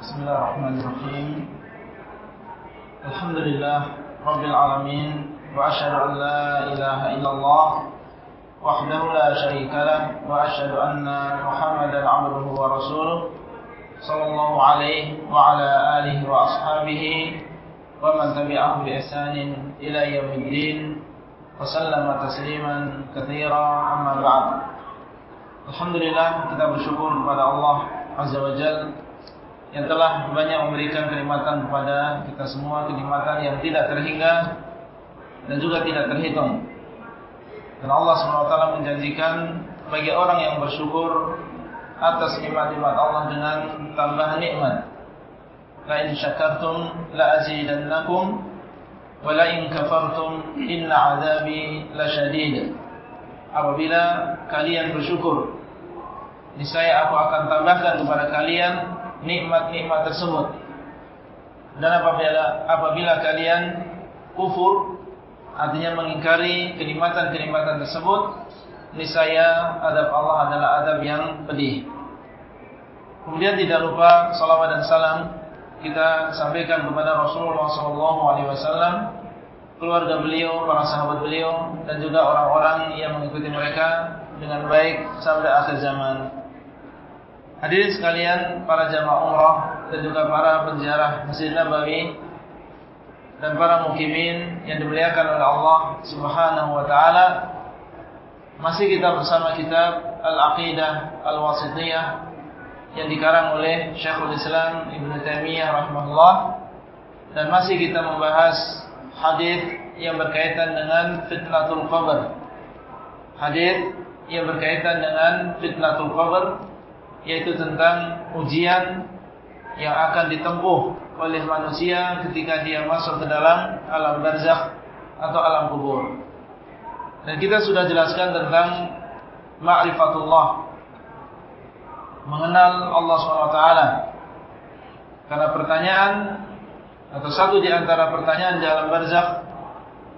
بسم الله الرحمن الرحيم. الحمد لله رب العالمين وأشهد أن لا إله إلا الله وحده لا شريك له وأشهد أن محمدا عبده ورسوله صلى الله عليه وعلى آله وأصحابه ومن تبعه بإحسان إلى يوم الدين وسلم تسليما كثيرا أما بعد. Alhamdulillah kita bersyukur kepada Allah Azza wa Jal yang telah banyak memberikan kenikmatan kepada kita semua kenikmatan yang tidak terhingga dan juga tidak terhitung. Dan Allah SWT menjanjikan bagi orang yang bersyukur atas nikmat-nikmat Allah dengan tambahan nikmat. La in syakartum la azidannakum wa la in kafartum inna azabi lasyadid. Apabila kalian bersyukur, niscaya aku akan tambahkan kepada kalian nikmat-nikmat tersebut. Dan apabila apabila kalian kufur, artinya mengingkari kenikmatan-kenikmatan tersebut, niscaya adab Allah adalah adab yang pedih. Kemudian tidak lupa salawat dan salam kita sampaikan kepada Rasulullah SAW keluarga beliau, para sahabat beliau, dan juga orang-orang yang mengikuti mereka dengan baik sampai akhir zaman. Hadirin sekalian, para jamaah umrah dan juga para penziarah Masjid Nabawi dan para mukimin yang dimuliakan oleh Allah Subhanahu wa taala. Masih kita bersama kitab Al-Aqidah Al-Wasithiyah yang dikarang oleh Syekhul Islam Ibn Taimiyah rahimahullah dan masih kita membahas hadis yang berkaitan dengan fitnatul qabr. Hadis yang berkaitan dengan fitnatul qabr yaitu tentang ujian yang akan ditempuh oleh manusia ketika dia masuk ke dalam alam barzakh atau alam kubur. Dan kita sudah jelaskan tentang ma'rifatullah mengenal Allah SWT. Karena pertanyaan atau satu di antara pertanyaan di alam barzakh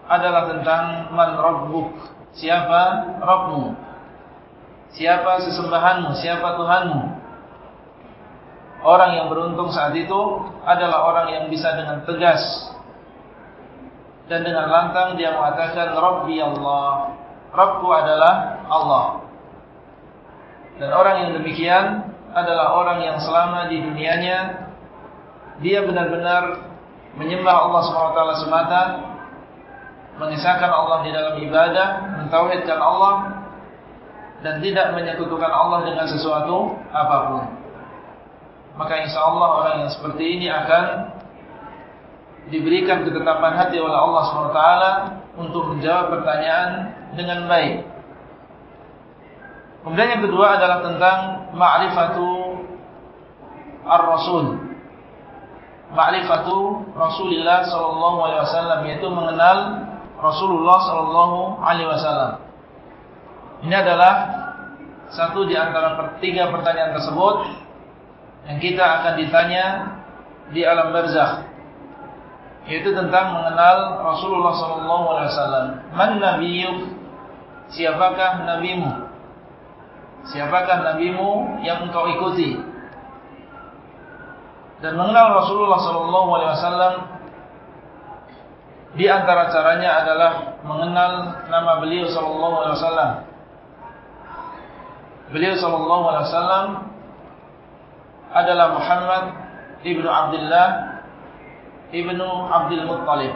adalah tentang man rabbuk, siapa Rabbmu? Siapa sesembahanmu? Siapa Tuhanmu? Orang yang beruntung saat itu adalah orang yang bisa dengan tegas dan dengan lantang dia mengatakan Rabbi Allah. Rabbku adalah Allah. Dan orang yang demikian adalah orang yang selama di dunianya dia benar-benar menyembah Allah SWT semata, mengisahkan Allah di dalam ibadah, mentauhidkan Allah dan tidak menyekutukan Allah dengan sesuatu apa pun. Maka insya Allah orang yang seperti ini akan diberikan ketetapan hati oleh Allah SWT untuk menjawab pertanyaan dengan baik. Kemudian yang kedua adalah tentang ma'rifatu ar-rasul. Ma'rifatu alaihi wasallam yaitu mengenal Rasulullah wasallam. Ini adalah satu di antara tiga pertanyaan tersebut yang kita akan ditanya di alam barzakh yaitu tentang mengenal Rasulullah wasallam. Man nabiyyuk? Siapakah nabimu? Siapakah nabimu yang engkau ikuti? Dan mengenal Rasulullah wasallam di antara caranya adalah mengenal nama beliau sallallahu alaihi. Beliau sallallahu alaihi wasallam adalah Muhammad ibnu Abdullah ibnu Abdul Muttalib.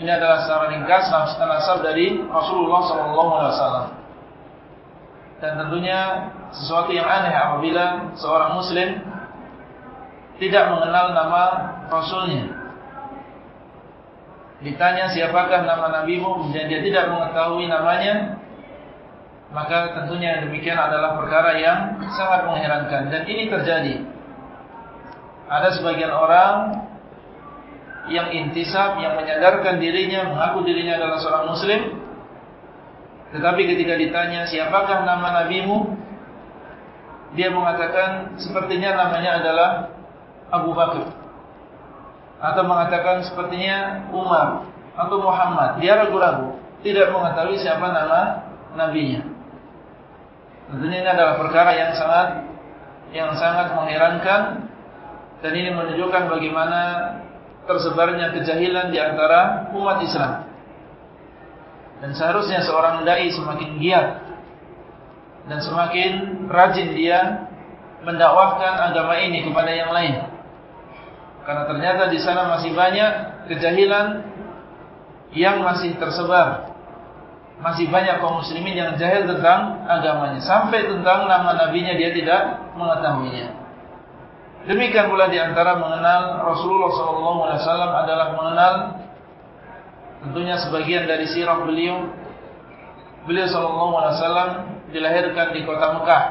Ini adalah secara ringkas nasab dari Rasulullah sallallahu alaihi wasallam. Dan tentunya sesuatu yang aneh apabila seorang muslim tidak mengenal nama rasulnya. Ditanya siapakah nama nabimu dan dia tidak mengetahui namanya, maka tentunya demikian adalah perkara yang sangat mengherankan dan ini terjadi. Ada sebagian orang yang intisab, yang menyadarkan dirinya, mengaku dirinya adalah seorang muslim, tetapi ketika ditanya siapakah nama nabimu, dia mengatakan sepertinya namanya adalah Abu Bakar. Atau mengatakan sepertinya Umar atau Muhammad. Dia ragu-ragu, tidak mengetahui siapa nama nabinya. Tentunya ini adalah perkara yang sangat yang sangat mengherankan Dan ini menunjukkan bagaimana tersebarnya kejahilan di antara umat Islam. Dan seharusnya seorang dai semakin giat dan semakin rajin dia mendakwahkan agama ini kepada yang lain. Karena ternyata di sana masih banyak kejahilan yang masih tersebar. Masih banyak kaum muslimin yang jahil tentang agamanya. Sampai tentang nama nabinya dia tidak mengetahuinya. Demikian pula di antara mengenal Rasulullah SAW adalah mengenal tentunya sebagian dari sirah beliau. Beliau SAW dilahirkan di kota Mekah.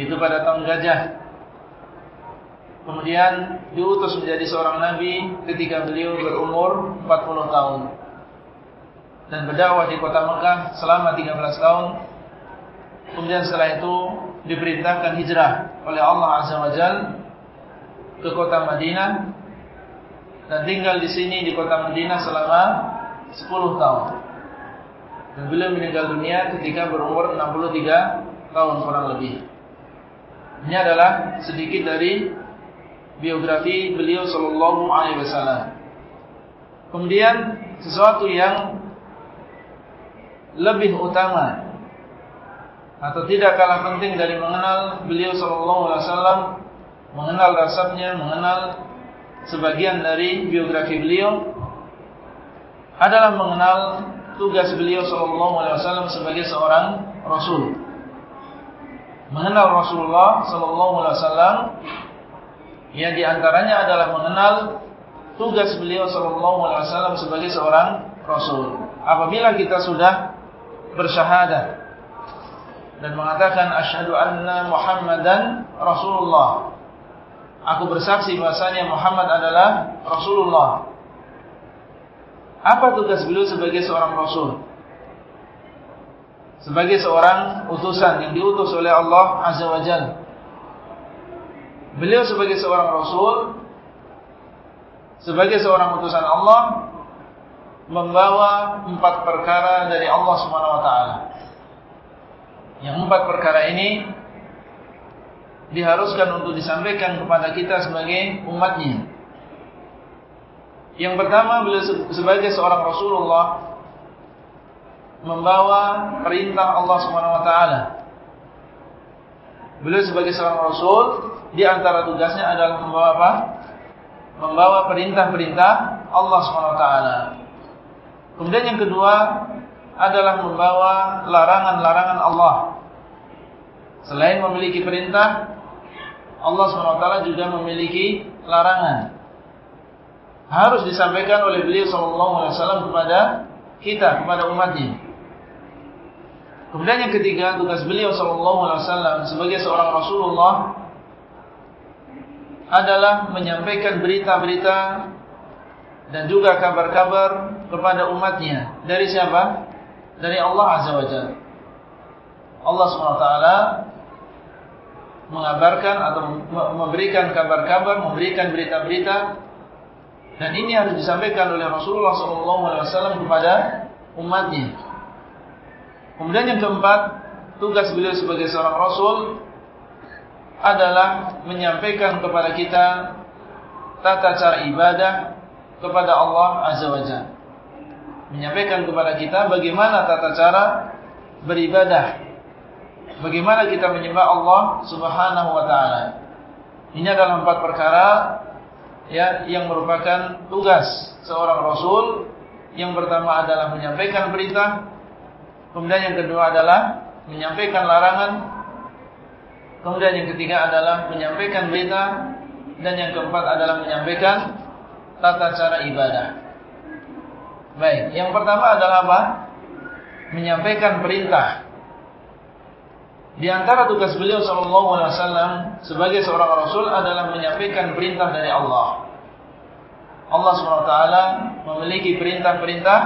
Itu pada tahun gajah. Kemudian diutus menjadi seorang nabi ketika beliau berumur 40 tahun. Dan berdakwah di kota Mekah selama 13 tahun. Kemudian setelah itu diperintahkan hijrah oleh Allah Azza wa Jal ke kota Madinah dan tinggal di sini di kota Madinah selama 10 tahun. Dan beliau meninggal dunia ketika berumur 63 tahun kurang lebih. Ini adalah sedikit dari biografi beliau sallallahu alaihi wasallam. Kemudian sesuatu yang lebih utama atau tidak kalah penting dari mengenal beliau sallallahu alaihi wasallam, mengenal rasanya, mengenal sebagian dari biografi beliau adalah mengenal tugas beliau sallallahu alaihi wasallam sebagai seorang rasul. Mengenal Rasulullah sallallahu alaihi wasallam yang di antaranya adalah mengenal tugas beliau sallallahu alaihi wasallam sebagai seorang rasul. Apabila kita sudah bersyahadat dan mengatakan asyhadu anna Muhammadan Rasulullah. Aku bersaksi bahasanya Muhammad adalah Rasulullah. Apa tugas beliau sebagai seorang rasul? Sebagai seorang utusan yang diutus oleh Allah Azza wa Jalla Beliau sebagai seorang Rasul Sebagai seorang utusan Allah Membawa empat perkara dari Allah SWT Yang empat perkara ini Diharuskan untuk disampaikan kepada kita sebagai umatnya Yang pertama beliau sebagai seorang Rasulullah Membawa perintah Allah SWT Beliau sebagai seorang Rasul di antara tugasnya adalah membawa apa? Membawa perintah-perintah Allah SWT. Kemudian yang kedua adalah membawa larangan-larangan Allah. Selain memiliki perintah, Allah SWT juga memiliki larangan. Harus disampaikan oleh beliau SAW kepada kita, kepada umatnya. Kemudian yang ketiga, tugas beliau SAW sebagai seorang Rasulullah adalah menyampaikan berita-berita dan juga kabar-kabar kepada umatnya. Dari siapa? Dari Allah Azza wa Jalla. Allah SWT mengabarkan atau memberikan kabar-kabar, memberikan berita-berita dan ini harus disampaikan oleh Rasulullah SAW kepada umatnya. Kemudian yang keempat, tugas beliau sebagai seorang Rasul adalah menyampaikan kepada kita tata cara ibadah kepada Allah Azza wa Jalla. Menyampaikan kepada kita bagaimana tata cara beribadah. Bagaimana kita menyembah Allah Subhanahu wa taala. Ini adalah empat perkara ya yang merupakan tugas seorang rasul. Yang pertama adalah menyampaikan perintah, kemudian yang kedua adalah menyampaikan larangan, Kemudian yang ketiga adalah menyampaikan berita dan yang keempat adalah menyampaikan tata cara ibadah. Baik, yang pertama adalah apa? Menyampaikan perintah. Di antara tugas beliau sallallahu alaihi wasallam sebagai seorang rasul adalah menyampaikan perintah dari Allah. Allah SWT memiliki perintah-perintah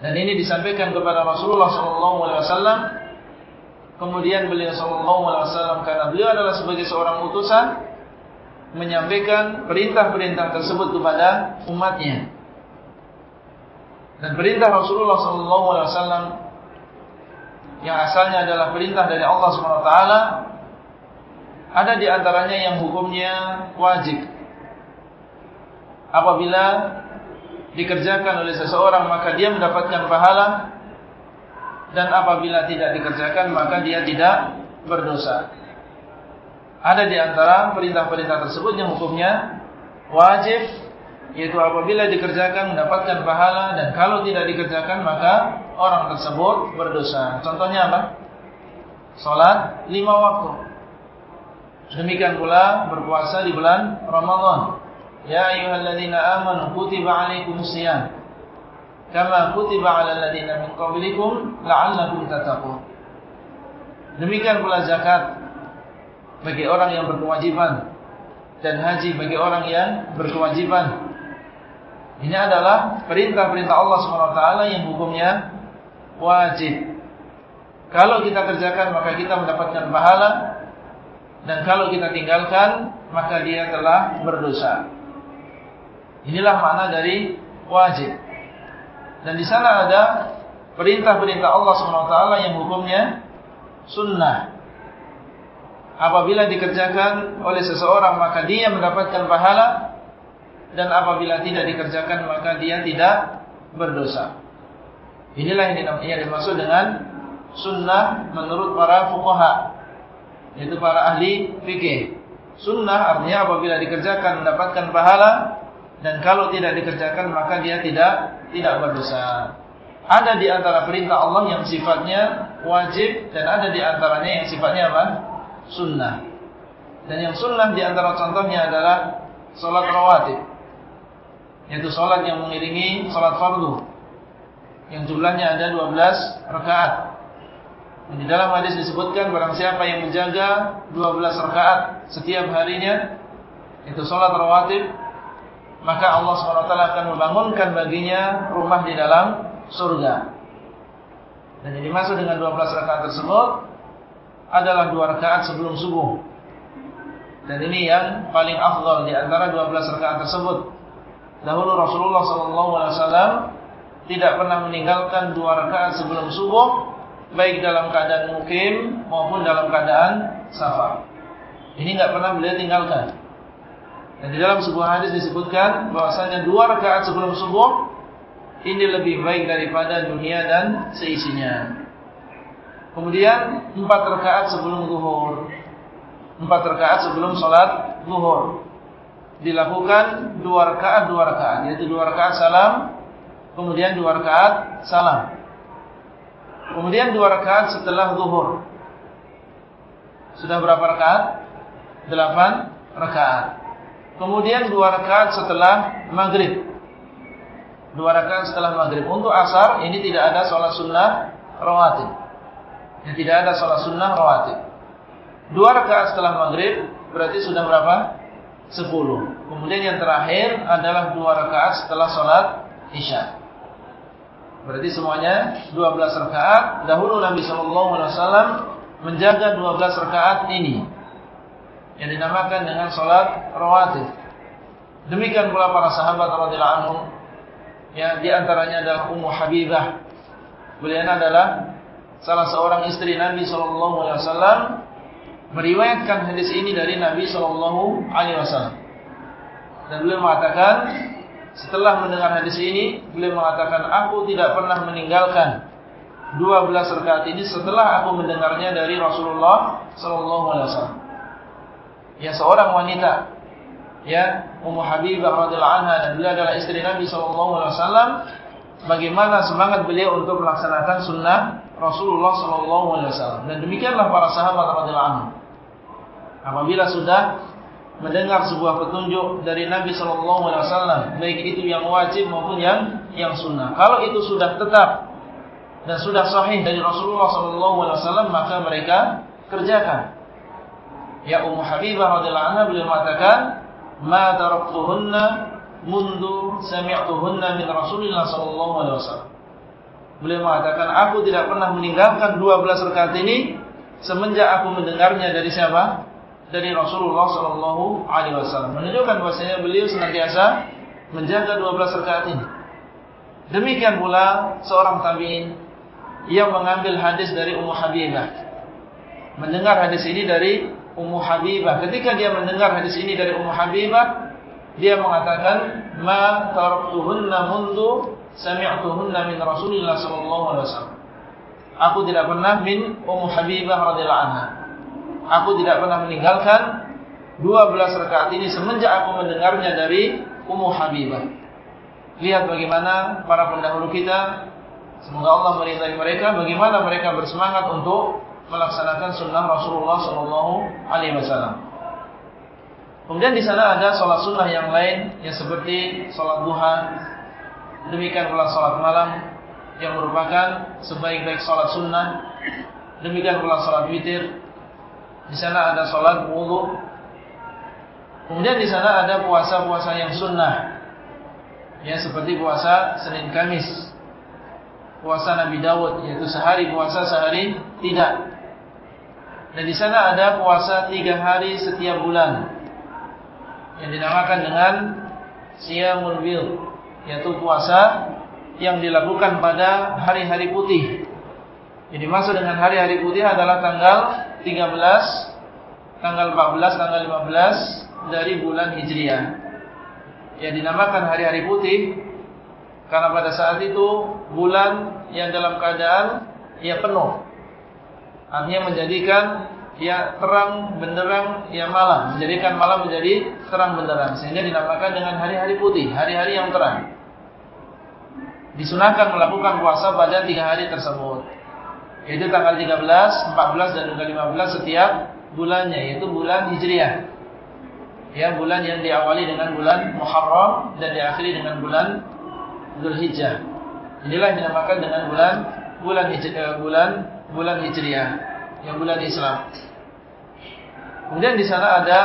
dan ini disampaikan kepada Rasulullah sallallahu alaihi wasallam Kemudian beliau sallallahu alaihi wasallam karena beliau adalah sebagai seorang utusan menyampaikan perintah-perintah tersebut kepada umatnya. Dan perintah Rasulullah wasallam yang asalnya adalah perintah dari Allah taala Ada di antaranya yang hukumnya wajib. Apabila dikerjakan oleh seseorang maka dia mendapatkan pahala dan apabila tidak dikerjakan maka dia tidak berdosa. Ada di antara perintah-perintah tersebut yang hukumnya wajib yaitu apabila dikerjakan mendapatkan pahala dan kalau tidak dikerjakan maka orang tersebut berdosa. Contohnya apa? Salat lima waktu. Demikian pula berpuasa di bulan Ramadan. Ya ayyuhalladzina amanu kutiba alaikumus shiyam kama kutiba 'alal ladzina min qablikum la'allakum tattaqun. Demikian pula zakat bagi orang yang berkewajiban dan haji bagi orang yang berkewajiban. Ini adalah perintah-perintah Allah SWT yang hukumnya wajib. Kalau kita kerjakan maka kita mendapatkan pahala dan kalau kita tinggalkan maka dia telah berdosa. Inilah makna dari wajib. Dan di sana ada perintah-perintah Allah SWT yang hukumnya sunnah. Apabila dikerjakan oleh seseorang maka dia mendapatkan pahala dan apabila tidak dikerjakan maka dia tidak berdosa. Inilah yang dimaksud dengan sunnah menurut para fuqaha yaitu para ahli fikih. Sunnah artinya apabila dikerjakan mendapatkan pahala dan kalau tidak dikerjakan maka dia tidak tidak berdosa. Ada di antara perintah Allah yang sifatnya wajib dan ada di antaranya yang sifatnya apa? Sunnah. Dan yang sunnah di antara contohnya adalah salat rawatib. Yaitu salat yang mengiringi salat fardu. Yang jumlahnya ada 12 rakaat. Di dalam hadis disebutkan barang siapa yang menjaga 12 rakaat setiap harinya itu salat rawatib maka Allah SWT akan membangunkan baginya rumah di dalam surga. Dan yang dimaksud dengan 12 rakaat tersebut adalah dua rakaat sebelum subuh. Dan ini yang paling afdal di antara 12 rakaat tersebut. Dahulu Rasulullah SAW tidak pernah meninggalkan dua rakaat sebelum subuh, baik dalam keadaan mukim maupun dalam keadaan safar. Ini nggak pernah beliau tinggalkan. Dan di dalam sebuah hadis disebutkan bahwasanya dua rakaat sebelum subuh ini lebih baik daripada dunia dan seisinya. Kemudian empat rakaat sebelum zuhur, empat rakaat sebelum sholat zuhur dilakukan dua rakaat dua rakaat, yaitu dua rakaat salam, kemudian dua rakaat salam, kemudian dua rakaat setelah zuhur. Sudah berapa rakaat? Delapan rakaat. Kemudian dua rakaat setelah maghrib. Dua rakaat setelah maghrib. Untuk asar ini tidak ada sholat sunnah rawatib. Ya, tidak ada sholat sunnah rawatib. Dua rakaat setelah maghrib berarti sudah berapa? Sepuluh. Kemudian yang terakhir adalah dua rakaat setelah sholat isya. Berarti semuanya 12 rakaat. Dahulu Nabi Shallallahu Alaihi Wasallam menjaga 12 rakaat ini yang dinamakan dengan salat rawatib. Demikian pula para sahabat radhiyallahu anhum yang di antaranya adalah Ummu Habibah. Beliau adalah salah seorang istri Nabi sallallahu alaihi wasallam meriwayatkan hadis ini dari Nabi sallallahu alaihi wasallam. Dan beliau mengatakan setelah mendengar hadis ini, beliau mengatakan aku tidak pernah meninggalkan 12 rakaat ini setelah aku mendengarnya dari Rasulullah sallallahu alaihi wasallam. Ya seorang wanita ya Ummu Habibah radhiyallahu anha dan beliau adalah istri Nabi sallallahu alaihi wasallam bagaimana semangat beliau untuk melaksanakan sunnah Rasulullah sallallahu alaihi wasallam. Dan demikianlah para sahabat radhiyallahu anhu apabila sudah mendengar sebuah petunjuk dari Nabi sallallahu alaihi wasallam baik itu yang wajib maupun yang yang sunnah kalau itu sudah tetap dan sudah sahih dari Rasulullah sallallahu alaihi wasallam maka mereka kerjakan Ya Ummu Habibah radhiyallahu anha beliau mengatakan, "Ma taraktuhunna mundu sami'tuhunna min Rasulillah sallallahu alaihi wasallam." Beliau mengatakan, "Aku tidak pernah meninggalkan 12 rakaat ini semenjak aku mendengarnya dari siapa? Dari Rasulullah sallallahu alaihi wasallam." Menunjukkan bahwasanya beliau senantiasa menjaga 12 rakaat ini. Demikian pula seorang tabi'in yang mengambil hadis dari Ummu Habibah. Mendengar hadis ini dari Ummu Habibah. Ketika dia mendengar hadis ini dari Ummu Habibah, dia mengatakan, "Ma taraktuhunna mundu sami'tuhunna min Rasulillah sallallahu alaihi wasallam." Aku tidak pernah min Ummu Habibah radhiyallahu anha. Aku tidak pernah meninggalkan 12 rakaat ini semenjak aku mendengarnya dari Ummu Habibah. Lihat bagaimana para pendahulu kita semoga Allah meridai mereka bagaimana mereka bersemangat untuk melaksanakan sunnah Rasulullah Sallallahu Alaihi Wasallam. Kemudian di sana ada sholat sunnah yang lain yang seperti sholat duha, demikian pula sholat malam yang merupakan sebaik-baik sholat sunnah, demikian pula sholat witir. Di sana ada sholat wudhu. Kemudian di sana ada puasa-puasa yang sunnah, ya seperti puasa Senin Kamis, puasa Nabi Dawud yaitu sehari puasa sehari tidak. Dan di sana ada puasa tiga hari setiap bulan yang dinamakan dengan Siyamul Bil, yaitu puasa yang dilakukan pada hari-hari putih. Jadi masuk dengan hari-hari putih adalah tanggal 13, tanggal 14, tanggal 15 dari bulan Hijriah. Yang dinamakan hari-hari putih karena pada saat itu bulan yang dalam keadaan ia penuh Artinya menjadikan ya terang benderang ya malam, menjadikan malam menjadi terang benderang sehingga dinamakan dengan hari-hari putih, hari-hari yang terang. Disunahkan melakukan puasa pada tiga hari tersebut. Yaitu tanggal 13, 14 dan juga 15 setiap bulannya yaitu bulan Hijriah. Ya, bulan yang diawali dengan bulan Muharram dan diakhiri dengan bulan Dzulhijjah. Inilah yang dinamakan dengan bulan bulan Hijriah, bulan bulan Hijriah, yang bulan Islam. Kemudian di sana ada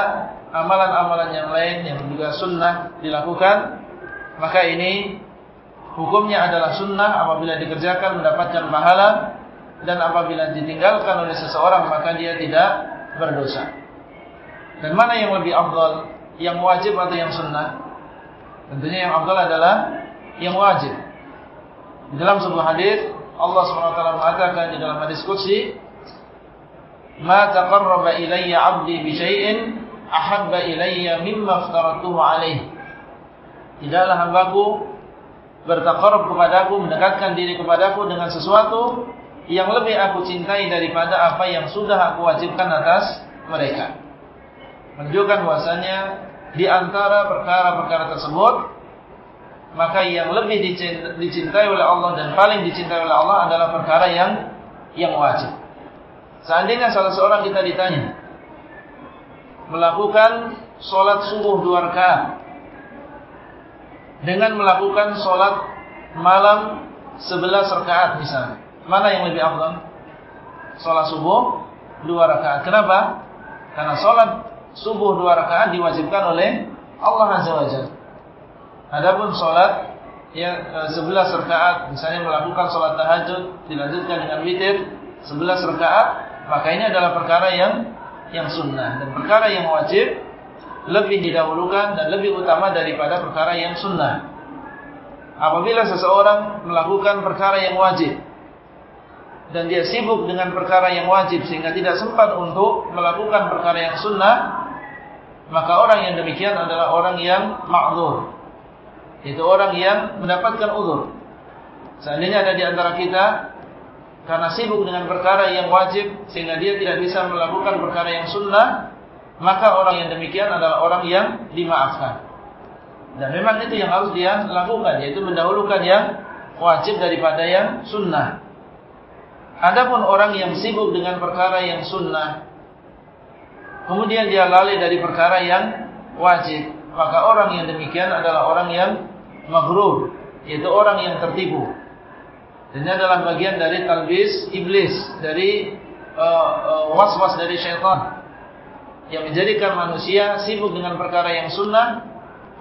amalan-amalan yang lain yang juga sunnah dilakukan, maka ini hukumnya adalah sunnah apabila dikerjakan mendapatkan pahala dan apabila ditinggalkan oleh seseorang maka dia tidak berdosa. Dan mana yang lebih afdal, yang wajib atau yang sunnah? Tentunya yang afdal adalah yang wajib. Dalam sebuah hadis Allah SWT mengatakan di dalam hadis qudsi, "Ma taqarraba ilayya 'abdi bi syai'in ahabba ilayya mimma aftaratuhu alaih." Tidaklah hambaku bertakarrub kepadaku, mendekatkan diri kepadaku dengan sesuatu yang lebih aku cintai daripada apa yang sudah aku wajibkan atas mereka. Menunjukkan bahwasanya di antara perkara-perkara tersebut maka yang lebih dicintai oleh Allah dan paling dicintai oleh Allah adalah perkara yang yang wajib. Seandainya salah seorang kita ditanya melakukan sholat subuh dua rakaat dengan melakukan sholat malam sebelas rakaat misalnya, mana yang lebih afdal? Sholat subuh dua rakaat. Kenapa? Karena sholat subuh dua rakaat diwajibkan oleh Allah Azza wa Jalla. Adapun sholat yang e, 11 rakaat, misalnya melakukan sholat tahajud dilanjutkan dengan witir 11 rakaat, maka ini adalah perkara yang yang sunnah dan perkara yang wajib lebih didahulukan dan lebih utama daripada perkara yang sunnah. Apabila seseorang melakukan perkara yang wajib dan dia sibuk dengan perkara yang wajib sehingga tidak sempat untuk melakukan perkara yang sunnah, maka orang yang demikian adalah orang yang ma'dzur, itu orang yang mendapatkan uzur. Seandainya ada di antara kita karena sibuk dengan perkara yang wajib sehingga dia tidak bisa melakukan perkara yang sunnah, maka orang yang demikian adalah orang yang dimaafkan. Dan memang itu yang harus dia lakukan, yaitu mendahulukan yang wajib daripada yang sunnah. Adapun orang yang sibuk dengan perkara yang sunnah, kemudian dia lalai dari perkara yang wajib, maka orang yang demikian adalah orang yang maghrur, yaitu orang yang tertipu. Dan ini adalah bagian dari talbis iblis, dari uh, uh, was-was dari syaitan yang menjadikan manusia sibuk dengan perkara yang sunnah,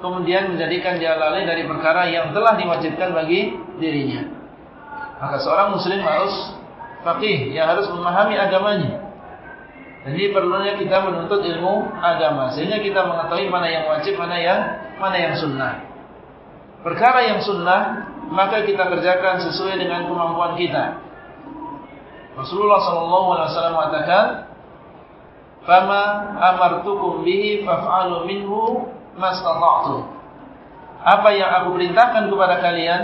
kemudian menjadikan dia lalai dari perkara yang telah diwajibkan bagi dirinya. Maka seorang muslim harus faqih, yang harus memahami agamanya. Jadi perlunya kita menuntut ilmu agama sehingga kita mengetahui mana yang wajib, mana yang mana yang sunnah perkara yang sunnah maka kita kerjakan sesuai dengan kemampuan kita. Rasulullah sallallahu alaihi wasallam mengatakan, Fama amartukum bihi faf'alu minhu mastata'tum. Apa yang aku perintahkan kepada kalian,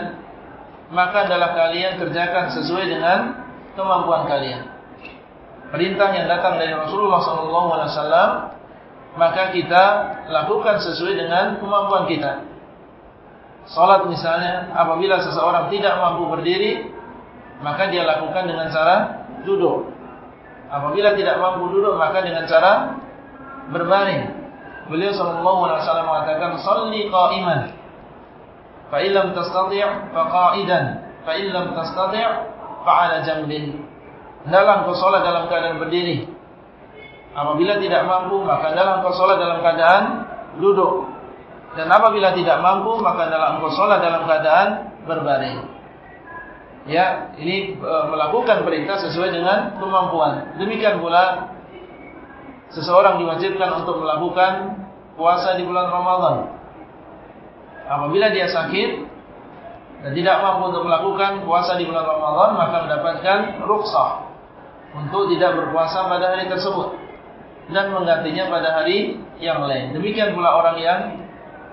maka adalah kalian kerjakan sesuai dengan kemampuan kalian. Perintah yang datang dari Rasulullah SAW, maka kita lakukan sesuai dengan kemampuan kita. Salat misalnya, apabila seseorang tidak mampu berdiri, maka dia lakukan dengan cara duduk. Apabila tidak mampu duduk maka dengan cara berbaring. Beliau sallallahu alaihi wasallam mengatakan shalli qa'iman. Fa illam tastati' fa qa'idan, fa illam fa 'ala jambin. Dalam kau dalam keadaan berdiri. Apabila tidak mampu maka dalam kau dalam keadaan duduk. Dan apabila tidak mampu maka dalam kau dalam keadaan berbaring ya ini e, melakukan perintah sesuai dengan kemampuan. Demikian pula seseorang diwajibkan untuk melakukan puasa di bulan Ramadan. Apabila dia sakit dan tidak mampu untuk melakukan puasa di bulan Ramadan, maka mendapatkan rukhsah untuk tidak berpuasa pada hari tersebut dan menggantinya pada hari yang lain. Demikian pula orang yang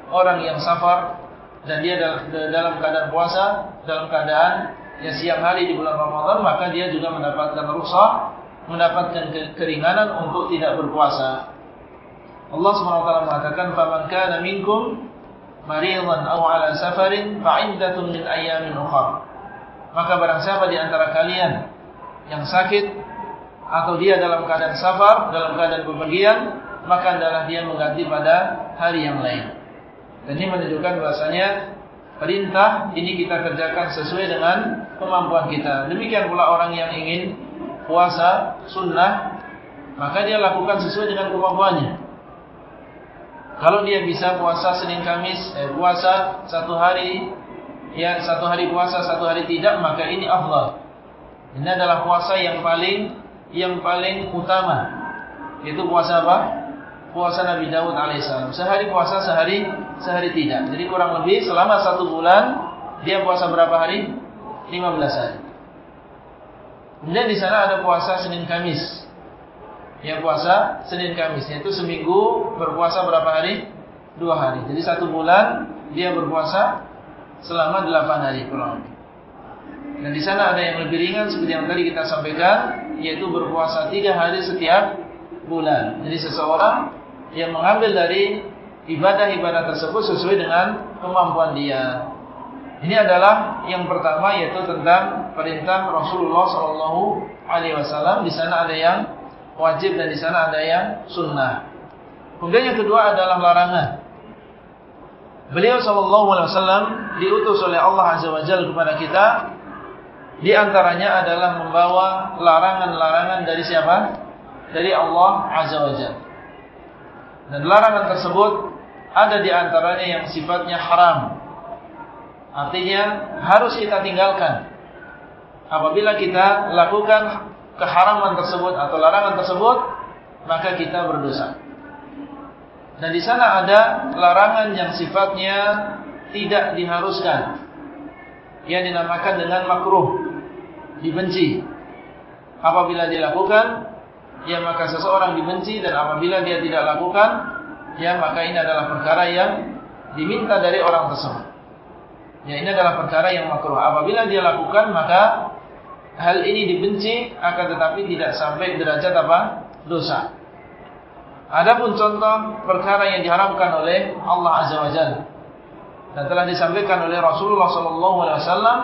orang yang safar dan dia dalam keadaan puasa, dalam keadaan ya siang hari di bulan Ramadan maka dia juga mendapatkan rukhsah, mendapatkan keringanan untuk tidak berpuasa. Allah SWT mengatakan faman kana minkum maridan aw ala safarin fa iddatun min ayyamin ukhra. Maka barang siapa di antara kalian yang sakit atau dia dalam keadaan safar, dalam keadaan bepergian, maka adalah dia mengganti pada hari yang lain. Dan ini menunjukkan bahasanya perintah ini kita kerjakan sesuai dengan kemampuan kita. Demikian pula orang yang ingin puasa sunnah, maka dia lakukan sesuai dengan kemampuannya. Kalau dia bisa puasa Senin Kamis, eh, puasa satu hari, ya satu hari puasa, satu hari tidak, maka ini afdal. Ini adalah puasa yang paling yang paling utama. Yaitu puasa apa? Puasa Nabi Daud alaihissalam. Sehari puasa, sehari sehari tidak. Jadi kurang lebih selama satu bulan dia puasa berapa hari? 15 hari. Kemudian di sana ada puasa Senin Kamis. Yang puasa Senin Kamis yaitu seminggu berpuasa berapa hari? Dua hari. Jadi satu bulan dia berpuasa selama delapan hari kurang. Dan di sana ada yang lebih ringan seperti yang tadi kita sampaikan, yaitu berpuasa tiga hari setiap bulan. Jadi seseorang yang mengambil dari ibadah-ibadah tersebut sesuai dengan kemampuan dia. Ini adalah yang pertama yaitu tentang perintah Rasulullah Wasallam. Di sana ada yang wajib dan di sana ada yang sunnah. Kemudian yang kedua adalah larangan. Beliau Shallallahu Alaihi Wasallam diutus oleh Allah Azza Wajalla kepada kita. Di antaranya adalah membawa larangan-larangan dari siapa? Dari Allah Azza Wajalla. Dan larangan tersebut ada di antaranya yang sifatnya haram Artinya harus kita tinggalkan. Apabila kita lakukan keharaman tersebut atau larangan tersebut, maka kita berdosa. Dan di sana ada larangan yang sifatnya tidak diharuskan. Yang dinamakan dengan makruh, dibenci. Apabila dilakukan, ya maka seseorang dibenci dan apabila dia tidak lakukan, ya maka ini adalah perkara yang diminta dari orang tersebut. Ya ini adalah perkara yang makruh. Apabila dia lakukan maka hal ini dibenci akan tetapi tidak sampai derajat apa? dosa. Adapun contoh perkara yang diharamkan oleh Allah Azza wa Jalla dan telah disampaikan oleh Rasulullah sallallahu alaihi wasallam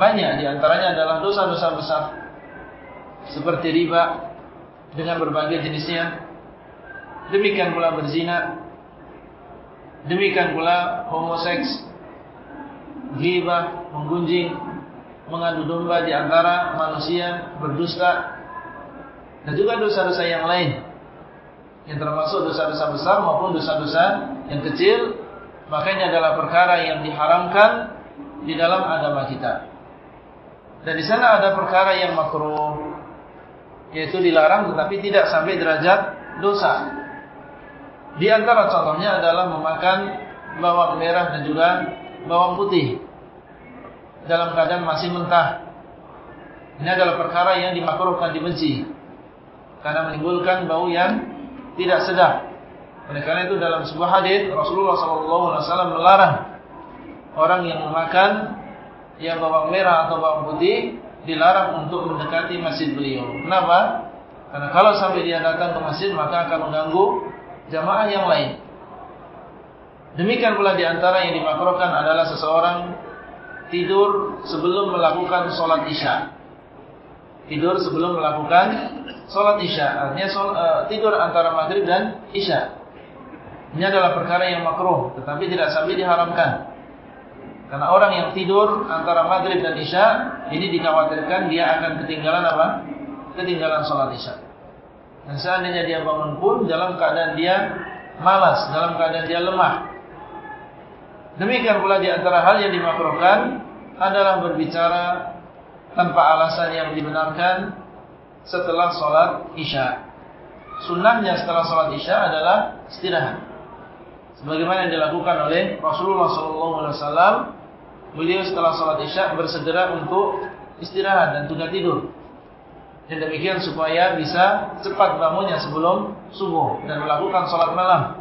banyak di antaranya adalah dosa-dosa besar seperti riba dengan berbagai jenisnya. Demikian pula berzina. Demikian pula homoseks ghibah, menggunjing, mengadu domba di antara manusia, berdusta, dan juga dosa-dosa yang lain. Yang termasuk dosa-dosa besar maupun dosa-dosa yang kecil, makanya adalah perkara yang diharamkan di dalam agama kita. Dan di sana ada perkara yang makruh, yaitu dilarang tetapi tidak sampai derajat dosa. Di antara contohnya adalah memakan bawang merah dan juga bawang putih dalam keadaan masih mentah. Ini adalah perkara yang dimakruhkan dibenci. karena menimbulkan bau yang tidak sedap. Oleh karena itu dalam sebuah hadis Rasulullah SAW melarang orang yang makan yang bawang merah atau bawang putih dilarang untuk mendekati masjid beliau. Kenapa? Karena kalau sampai dia datang ke masjid maka akan mengganggu jamaah yang lain. Demikian pula di antara yang dimakruhkan adalah seseorang tidur sebelum melakukan sholat isya. Tidur sebelum melakukan sholat isya. Artinya sholat, eh, tidur antara maghrib dan isya. Ini adalah perkara yang makruh, tetapi tidak sampai diharamkan. Karena orang yang tidur antara maghrib dan isya, ini dikhawatirkan dia akan ketinggalan apa? Ketinggalan sholat isya. Dan seandainya dia bangun pun dalam keadaan dia malas, dalam keadaan dia lemah. Demikian pula di antara hal yang dimakruhkan adalah berbicara tanpa alasan yang dibenarkan setelah sholat isya. Sunnahnya setelah sholat isya adalah istirahat. Sebagaimana yang dilakukan oleh Rasulullah SAW, beliau setelah sholat isya bersegera untuk istirahat dan tunda tidur. Dan demikian supaya bisa cepat bangunnya sebelum subuh dan melakukan sholat malam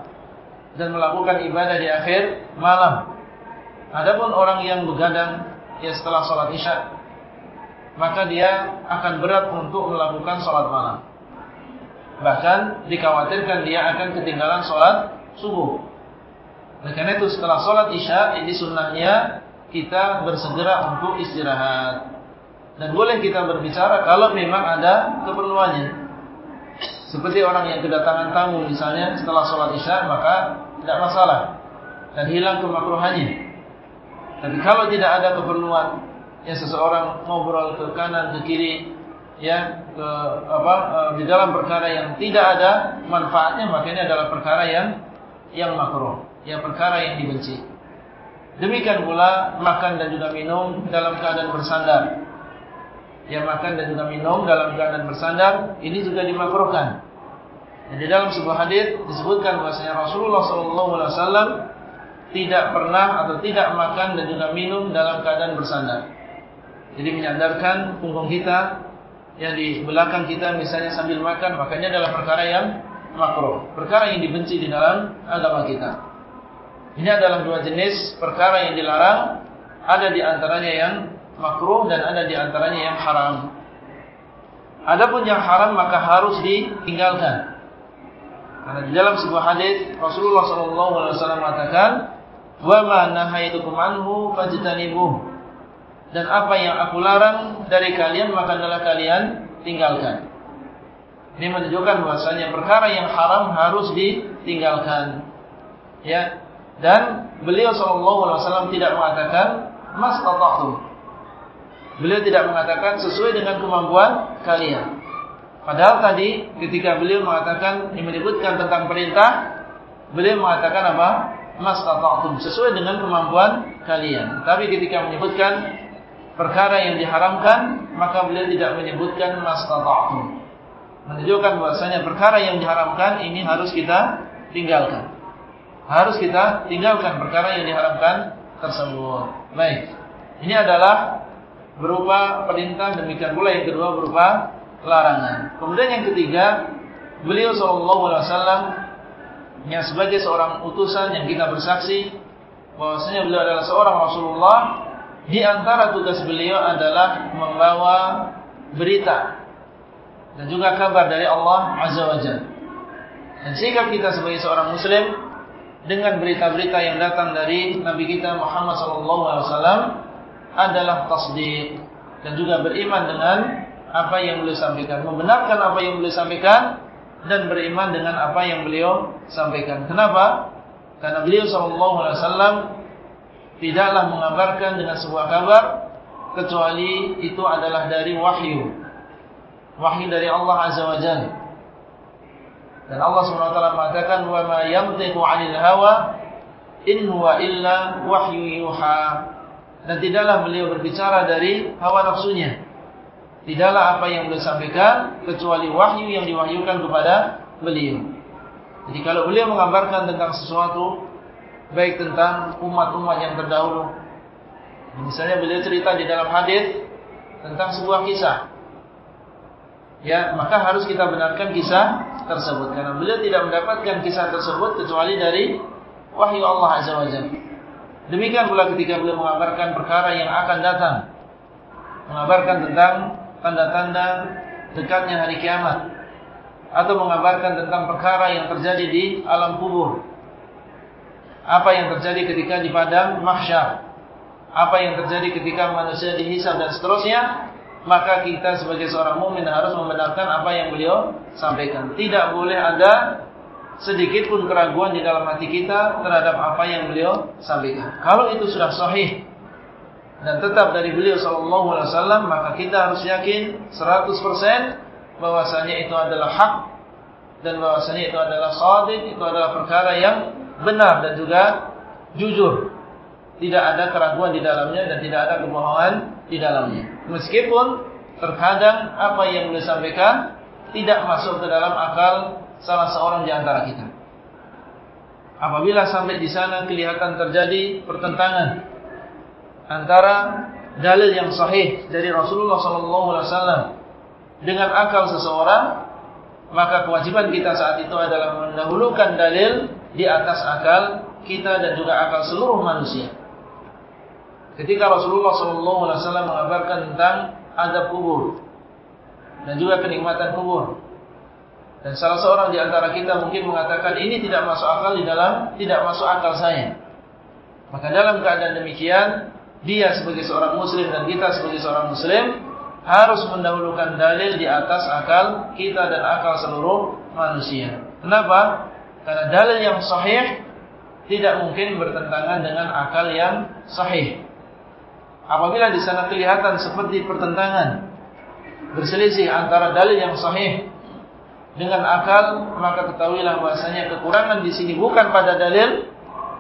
dan melakukan ibadah di akhir malam. Adapun orang yang begadang ya setelah sholat isya maka dia akan berat untuk melakukan sholat malam. Bahkan dikhawatirkan dia akan ketinggalan sholat subuh. Oleh karena itu setelah sholat isya ini sunnahnya kita bersegera untuk istirahat. Dan boleh kita berbicara kalau memang ada keperluannya. Seperti orang yang kedatangan tamu misalnya setelah sholat isya maka tidak masalah dan hilang kemakruhannya. Tapi kalau tidak ada keperluan ya seseorang ngobrol ke kanan ke kiri ya ke apa e, di dalam perkara yang tidak ada manfaatnya maka ini adalah perkara yang yang makruh, yang perkara yang dibenci. Demikian pula makan dan juga minum dalam keadaan bersandar. Ya makan dan juga minum dalam keadaan bersandar ini juga dimakruhkan. Dan di dalam sebuah hadis disebutkan bahwasanya Rasulullah SAW tidak pernah atau tidak makan dan juga minum dalam keadaan bersandar. Jadi menyandarkan punggung kita yang di belakang kita misalnya sambil makan, makanya adalah perkara yang makruh, perkara yang dibenci di dalam agama kita. Ini adalah dua jenis perkara yang dilarang, ada di antaranya yang makruh dan ada di antaranya yang haram. Adapun yang haram maka harus ditinggalkan. Karena di dalam sebuah hadis Rasulullah SAW mengatakan, "Wa ma nahaitukum anhu fajtanibuh." dan apa yang aku larang dari kalian maka adalah kalian tinggalkan. Ini menunjukkan bahwasanya perkara yang haram harus ditinggalkan. Ya. Dan beliau wasallam tidak mengatakan mastata'tum. Beliau tidak mengatakan sesuai dengan kemampuan kalian. Padahal tadi ketika beliau mengatakan yang menyebutkan tentang perintah, beliau mengatakan apa? Mastata'tum sesuai dengan kemampuan kalian. Tapi ketika menyebutkan perkara yang diharamkan maka beliau tidak menyebutkan mastata'tum menunjukkan bahwasanya perkara yang diharamkan ini harus kita tinggalkan harus kita tinggalkan perkara yang diharamkan tersebut baik ini adalah berupa perintah demikian pula yang kedua berupa larangan kemudian yang ketiga beliau sallallahu alaihi wasallam yang sebagai seorang utusan yang kita bersaksi bahwasanya beliau adalah seorang Rasulullah di antara tugas beliau adalah membawa berita dan juga kabar dari Allah Azza wa Jalla. Dan sikap kita sebagai seorang muslim dengan berita-berita yang datang dari Nabi kita Muhammad SAW adalah tasdik dan juga beriman dengan apa yang beliau sampaikan, membenarkan apa yang beliau sampaikan dan beriman dengan apa yang beliau sampaikan. Kenapa? Karena beliau SAW tidaklah mengabarkan dengan sebuah kabar kecuali itu adalah dari wahyu. Wahyu dari Allah Azza wa Jalla. Dan Allah Subhanahu wa taala mengatakan wa ma yantiqu 'anil hawa in huwa illa wahyu yuha. Dan tidaklah beliau berbicara dari hawa nafsunya. Tidaklah apa yang beliau sampaikan kecuali wahyu yang diwahyukan kepada beliau. Jadi kalau beliau mengabarkan tentang sesuatu baik tentang umat-umat yang terdahulu. Misalnya beliau cerita di dalam hadis tentang sebuah kisah. ya maka harus kita benarkan kisah tersebut karena beliau tidak mendapatkan kisah tersebut kecuali dari wahyu Allah Azza wa Jalla. Demikian pula ketika beliau mengabarkan perkara yang akan datang, mengabarkan tentang tanda-tanda dekatnya hari kiamat, atau mengabarkan tentang perkara yang terjadi di alam kubur. Apa yang terjadi ketika di padang mahsyar, apa yang terjadi ketika manusia dihisab dan seterusnya, maka kita sebagai seorang mukmin harus membenarkan apa yang beliau sampaikan. Tidak boleh ada sedikit pun keraguan di dalam hati kita terhadap apa yang beliau sampaikan. Kalau itu sudah sahih dan tetap dari beliau sallallahu alaihi wasallam, maka kita harus yakin 100% bahwasanya itu adalah hak dan bahwasanya itu adalah shadiq, itu adalah perkara yang benar dan juga jujur. Tidak ada keraguan di dalamnya dan tidak ada kebohongan di dalamnya. Meskipun terkadang apa yang beliau sampaikan tidak masuk ke dalam akal salah seorang di antara kita. Apabila sampai di sana kelihatan terjadi pertentangan antara dalil yang sahih dari Rasulullah SAW dengan akal seseorang, maka kewajiban kita saat itu adalah mendahulukan dalil di atas akal kita dan juga akal seluruh manusia. Ketika Rasulullah SAW mengabarkan tentang adab kubur dan juga kenikmatan kubur, dan salah seorang di antara kita mungkin mengatakan ini tidak masuk akal di dalam tidak masuk akal saya. Maka dalam keadaan demikian, dia sebagai seorang muslim dan kita sebagai seorang muslim harus mendahulukan dalil di atas akal kita dan akal seluruh manusia. Kenapa? Karena dalil yang sahih tidak mungkin bertentangan dengan akal yang sahih. Apabila di sana kelihatan seperti pertentangan berselisih antara dalil yang sahih dengan akal, maka ketahuilah bahasanya kekurangan di sini bukan pada dalil,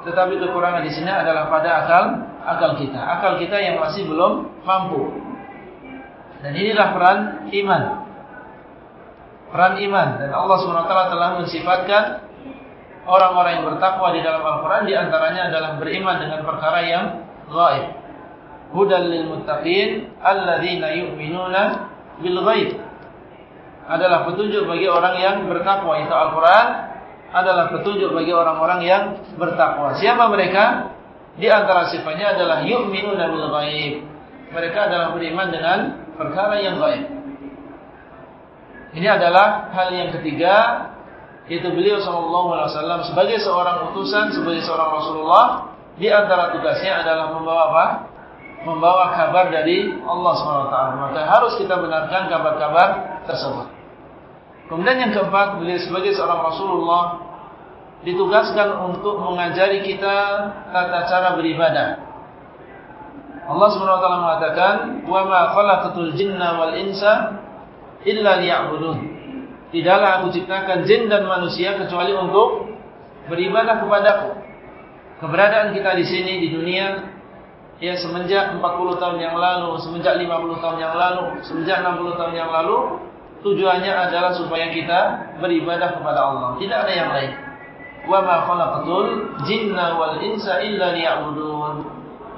tetapi kekurangan di sini adalah pada akal akal kita, akal kita yang masih belum mampu. Dan inilah peran iman. Peran iman dan Allah SWT telah mensifatkan orang-orang yang bertakwa di dalam Al-Qur'an di antaranya adalah beriman dengan perkara yang gaib. Hudal lil muttaqin alladzina yu'minuna bil ghaib adalah petunjuk bagi orang yang bertakwa. Itu Al-Quran adalah petunjuk bagi orang-orang yang bertakwa. Siapa mereka? Di antara sifatnya adalah yu'minuna bil ghaib. Mereka adalah beriman dengan perkara yang gaib. Ini adalah hal yang ketiga yaitu beliau wasallam sebagai seorang utusan, sebagai seorang Rasulullah, di antara tugasnya adalah membawa apa? Membawa kabar dari Allah SWT. Maka harus kita benarkan kabar-kabar tersebut. Kemudian yang keempat, beliau sebagai seorang Rasulullah ditugaskan untuk mengajari kita tata cara beribadah. Allah taala mengatakan, "Wa ma khalaqatul jinna wal insa illa liya'budun." Tidaklah aku ciptakan jin dan manusia kecuali untuk beribadah kepadaku. Keberadaan kita di sini di dunia ya semenjak 40 tahun yang lalu, semenjak 50 tahun yang lalu, semenjak 60 tahun yang lalu tujuannya adalah supaya kita beribadah kepada Allah. Tidak ada yang lain. Wa ma khalaqatul jinna wal insa illa liya'budun.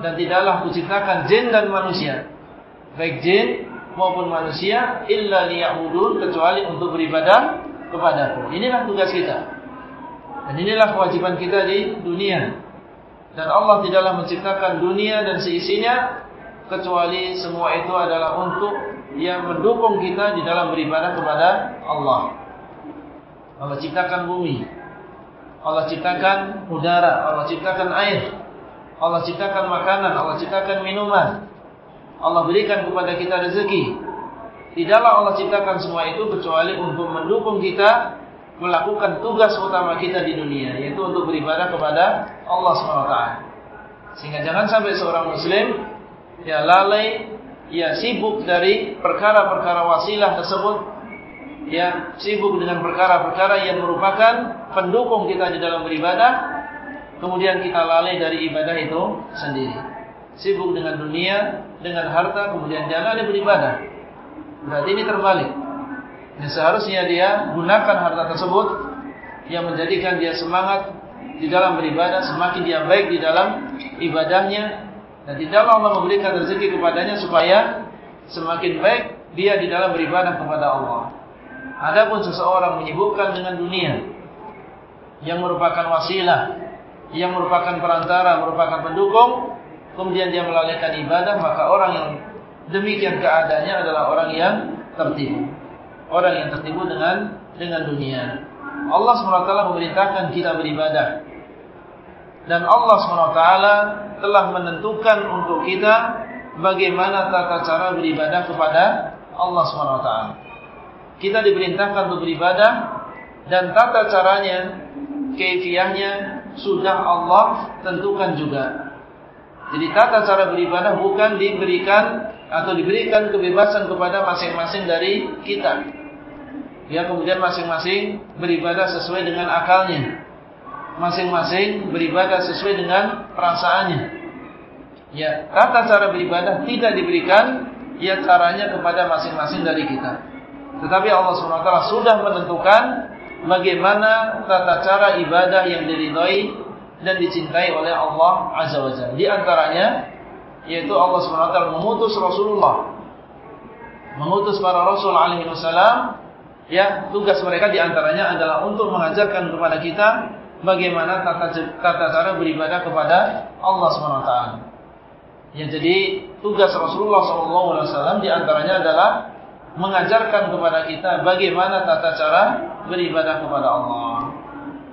Dan tidaklah kuciptakan jin dan manusia. Baik jin maupun manusia illa liya'budun kecuali untuk beribadah kepadaku. Inilah tugas kita. Dan inilah kewajiban kita di dunia. Dan Allah tidaklah menciptakan dunia dan seisinya kecuali semua itu adalah untuk yang mendukung kita di dalam beribadah kepada Allah. Allah ciptakan bumi. Allah ciptakan udara, Allah ciptakan air. Allah ciptakan makanan, Allah ciptakan minuman. Allah berikan kepada kita rezeki. Tidaklah Allah ciptakan semua itu kecuali untuk mendukung kita melakukan tugas utama kita di dunia, yaitu untuk beribadah kepada Allah SWT. Sehingga jangan sampai seorang muslim ya lalai ya sibuk dari perkara-perkara wasilah tersebut. Ya sibuk dengan perkara-perkara yang merupakan pendukung kita di dalam beribadah. Kemudian kita lalai dari ibadah itu sendiri. Sibuk dengan dunia dengan harta kemudian dia lalai beribadah. Berarti ini terbalik. Dan seharusnya dia gunakan harta tersebut. Yang menjadikan dia semangat di dalam beribadah semakin dia baik di dalam ibadahnya dan tidaklah Allah memberikan rezeki kepadanya supaya semakin baik dia di dalam beribadah kepada Allah. Adapun seseorang menyibukkan dengan dunia yang merupakan wasilah, yang merupakan perantara, merupakan pendukung, kemudian dia melalaikan ibadah, maka orang yang demikian keadaannya adalah orang yang tertipu. Orang yang tertipu dengan dengan dunia. Allah SWT memerintahkan kita beribadah. Dan Allah SWT telah menentukan untuk kita bagaimana tata cara beribadah kepada Allah SWT. Kita diperintahkan untuk beribadah dan tata caranya, kefiahnya sudah Allah tentukan juga. Jadi tata cara beribadah bukan diberikan atau diberikan kebebasan kepada masing-masing dari kita. Ya kemudian masing-masing beribadah sesuai dengan akalnya. Masing-masing beribadah sesuai dengan perasaannya. Ya, tata cara beribadah tidak diberikan ya caranya kepada masing-masing dari kita. Tetapi Allah SWT sudah menentukan bagaimana tata cara ibadah yang diridhoi dan dicintai oleh Allah Azza wa Jalla. Di antaranya yaitu Allah SWT mengutus Rasulullah mengutus para rasul alaihi wasallam ya tugas mereka di antaranya adalah untuk mengajarkan kepada kita bagaimana tata tata cara beribadah kepada Allah SWT. Ya jadi tugas Rasulullah SAW di antaranya adalah mengajarkan kepada kita bagaimana tata cara beribadah kepada Allah.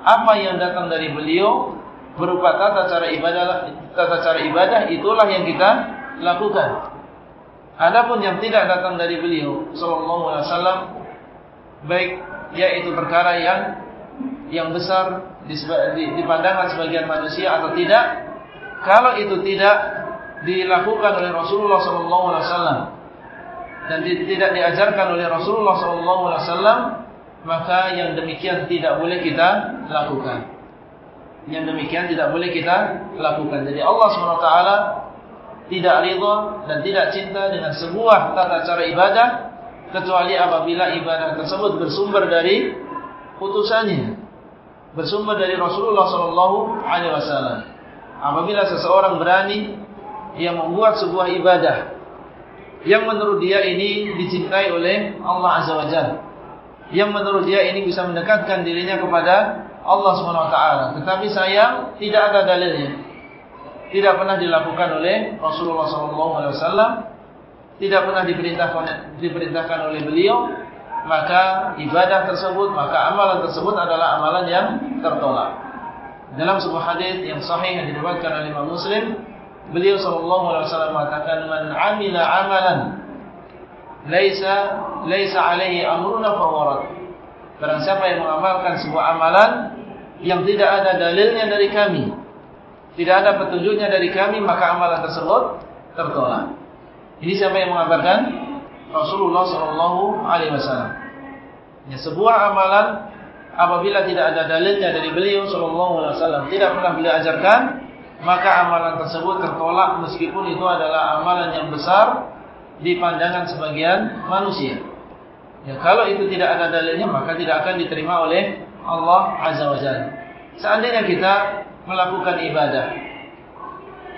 Apa yang datang dari beliau berupa tata cara ibadah tata cara ibadah itulah yang kita lakukan. Adapun yang tidak datang dari beliau sallallahu alaihi wasallam baik yaitu perkara yang yang besar di, di, di pandangan sebagian manusia atau tidak kalau itu tidak dilakukan oleh Rasulullah wasallam dan tidak diajarkan oleh Rasulullah wasallam maka yang demikian tidak boleh kita lakukan yang demikian tidak boleh kita lakukan. Jadi Allah SWT tidak ridha dan tidak cinta dengan sebuah tata cara ibadah kecuali apabila ibadah tersebut bersumber dari putusannya, bersumber dari Rasulullah SAW. Alaihi Wasallam. Apabila seseorang berani yang membuat sebuah ibadah yang menurut dia ini dicintai oleh Allah Azza wa Jalla, yang menurut dia ini bisa mendekatkan dirinya kepada Allah SWT. Tetapi sayang tidak ada dalilnya. Tidak pernah dilakukan oleh Rasulullah SAW. Tidak pernah diperintahkan oleh beliau. Maka ibadah tersebut, maka amalan tersebut adalah amalan yang tertolak. Dalam sebuah hadis yang sahih yang diriwayatkan oleh Imam Muslim, beliau SAW mengatakan, "Man amila amalan laisa laisa alaihi amruna fawarat." Barang siapa yang mengamalkan sebuah amalan yang tidak ada dalilnya dari kami, tidak ada petunjuknya dari kami, maka amalan tersebut tertolak. Ini siapa yang mengabarkan? Rasulullah Shallallahu Alaihi Wasallam. Ya, sebuah amalan apabila tidak ada dalilnya dari beliau Shallallahu Alaihi Wasallam, tidak pernah beliau ajarkan, maka amalan tersebut tertolak meskipun itu adalah amalan yang besar di pandangan sebagian manusia. Ya, kalau itu tidak ada dalilnya maka tidak akan diterima oleh Allah Azza wa Jalla. Seandainya kita melakukan ibadah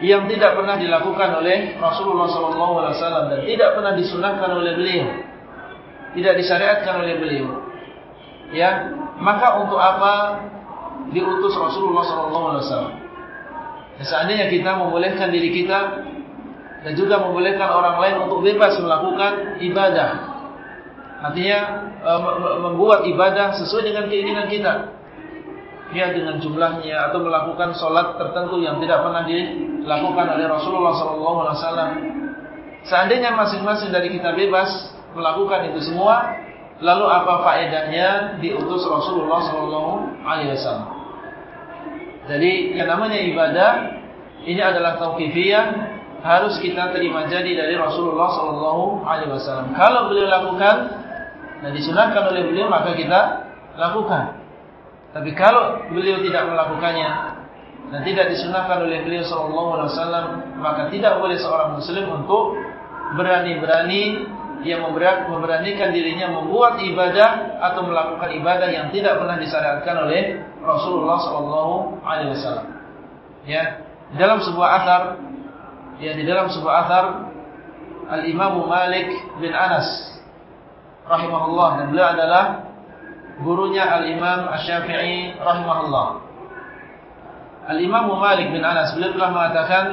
yang tidak pernah dilakukan oleh Rasulullah SAW dan tidak pernah disunahkan oleh beliau, tidak disyariatkan oleh beliau, ya maka untuk apa diutus Rasulullah SAW? Ya, seandainya kita membolehkan diri kita dan juga membolehkan orang lain untuk bebas melakukan ibadah Artinya e, membuat ibadah sesuai dengan keinginan kita. Ya dengan jumlahnya atau melakukan sholat tertentu yang tidak pernah dilakukan oleh Rasulullah SAW. Seandainya masing-masing dari kita bebas melakukan itu semua, lalu apa faedahnya diutus Rasulullah SAW? Jadi yang namanya ibadah ini adalah tauqifiyah harus kita terima jadi dari Rasulullah SAW. Kalau beliau lakukan dan disunahkan oleh beliau maka kita lakukan. Tapi kalau beliau tidak melakukannya dan tidak disunahkan oleh beliau sallallahu alaihi wasallam, maka tidak boleh seorang muslim untuk berani-berani yang memberanikan dirinya membuat ibadah atau melakukan ibadah yang tidak pernah disyariatkan oleh Rasulullah sallallahu alaihi wasallam. Ya, dalam sebuah athar ya di dalam sebuah athar Al-Imam Malik bin Anas rahimahullah dan beliau adalah gurunya Al-Imam Asy-Syafi'i rahimahullah. Al-Imam Malik bin Anas beliau telah mengatakan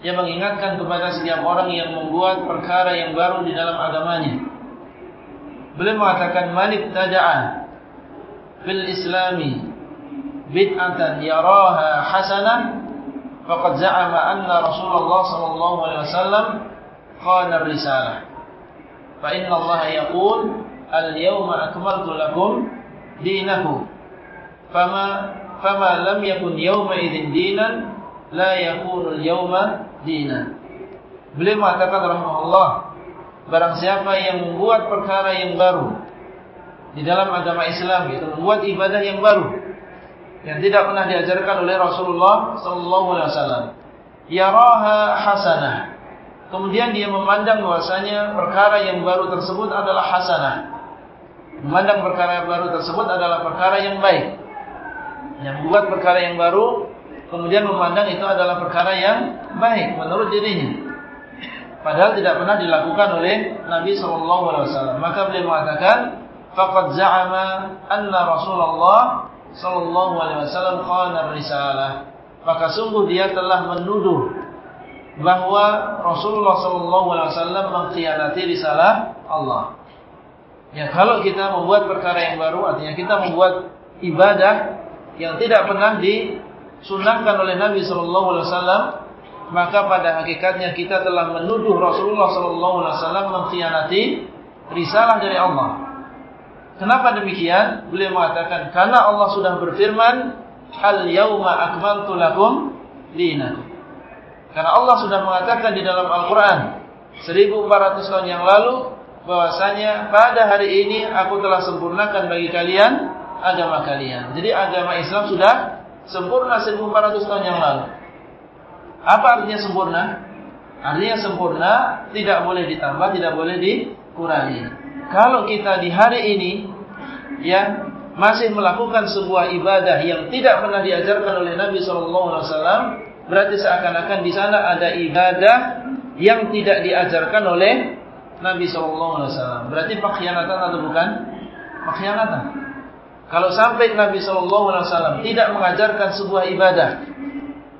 yang mengingatkan kepada setiap orang yang membuat perkara yang baru di dalam agamanya. Beliau mengatakan Malik tada'a fil islami bid'atan yaraha hasanah faqad za'ama anna Rasulullah sallallahu alaihi wasallam khana ar-risalah. Fa inna Allah yaqul al-yawma akmaltu lakum dinakum. Fama fama lam yakun yawma idzin dinan la yakunu al-yawma dinan. Beliau mengatakan rahimahullah, barang siapa yang membuat perkara yang baru di dalam agama Islam yaitu membuat ibadah yang baru yang tidak pernah diajarkan oleh Rasulullah sallallahu alaihi wasallam. Yaraha hasanah. Kemudian dia memandang bahwasanya perkara yang baru tersebut adalah hasanah. Memandang perkara yang baru tersebut adalah perkara yang baik. Yang membuat perkara yang baru kemudian memandang itu adalah perkara yang baik menurut dirinya. Padahal tidak pernah dilakukan oleh Nabi wasallam. Maka beliau mengatakan, "Faqad za'ama anna Rasulullah sallallahu alaihi wasallam khana risalah." Maka sungguh dia telah menuduh bahwa Rasulullah wasallam mengkhianati risalah Allah. Ya, kalau kita membuat perkara yang baru artinya kita membuat ibadah yang tidak pernah di disunahkan oleh Nabi sallallahu alaihi wasallam maka pada hakikatnya kita telah menuduh Rasulullah sallallahu alaihi wasallam mengkhianati risalah dari Allah. Kenapa demikian? Beliau mengatakan karena Allah sudah berfirman, "Al yauma akmaltu lakum dinakum." Karena Allah sudah mengatakan di dalam Al-Qur'an 1400 tahun yang lalu bahwasanya pada hari ini aku telah sempurnakan bagi kalian agama kalian. Jadi agama Islam sudah sempurna 1400 tahun yang lalu. Apa artinya sempurna? Artinya sempurna tidak boleh ditambah, tidak boleh dikurangi. Kalau kita di hari ini ya masih melakukan sebuah ibadah yang tidak pernah diajarkan oleh Nabi SAW, berarti seakan-akan di sana ada ibadah yang tidak diajarkan oleh Nabi SAW. Berarti pengkhianatan atau bukan? Pengkhianatan. Kalau sampai Nabi Wasallam tidak mengajarkan sebuah ibadah,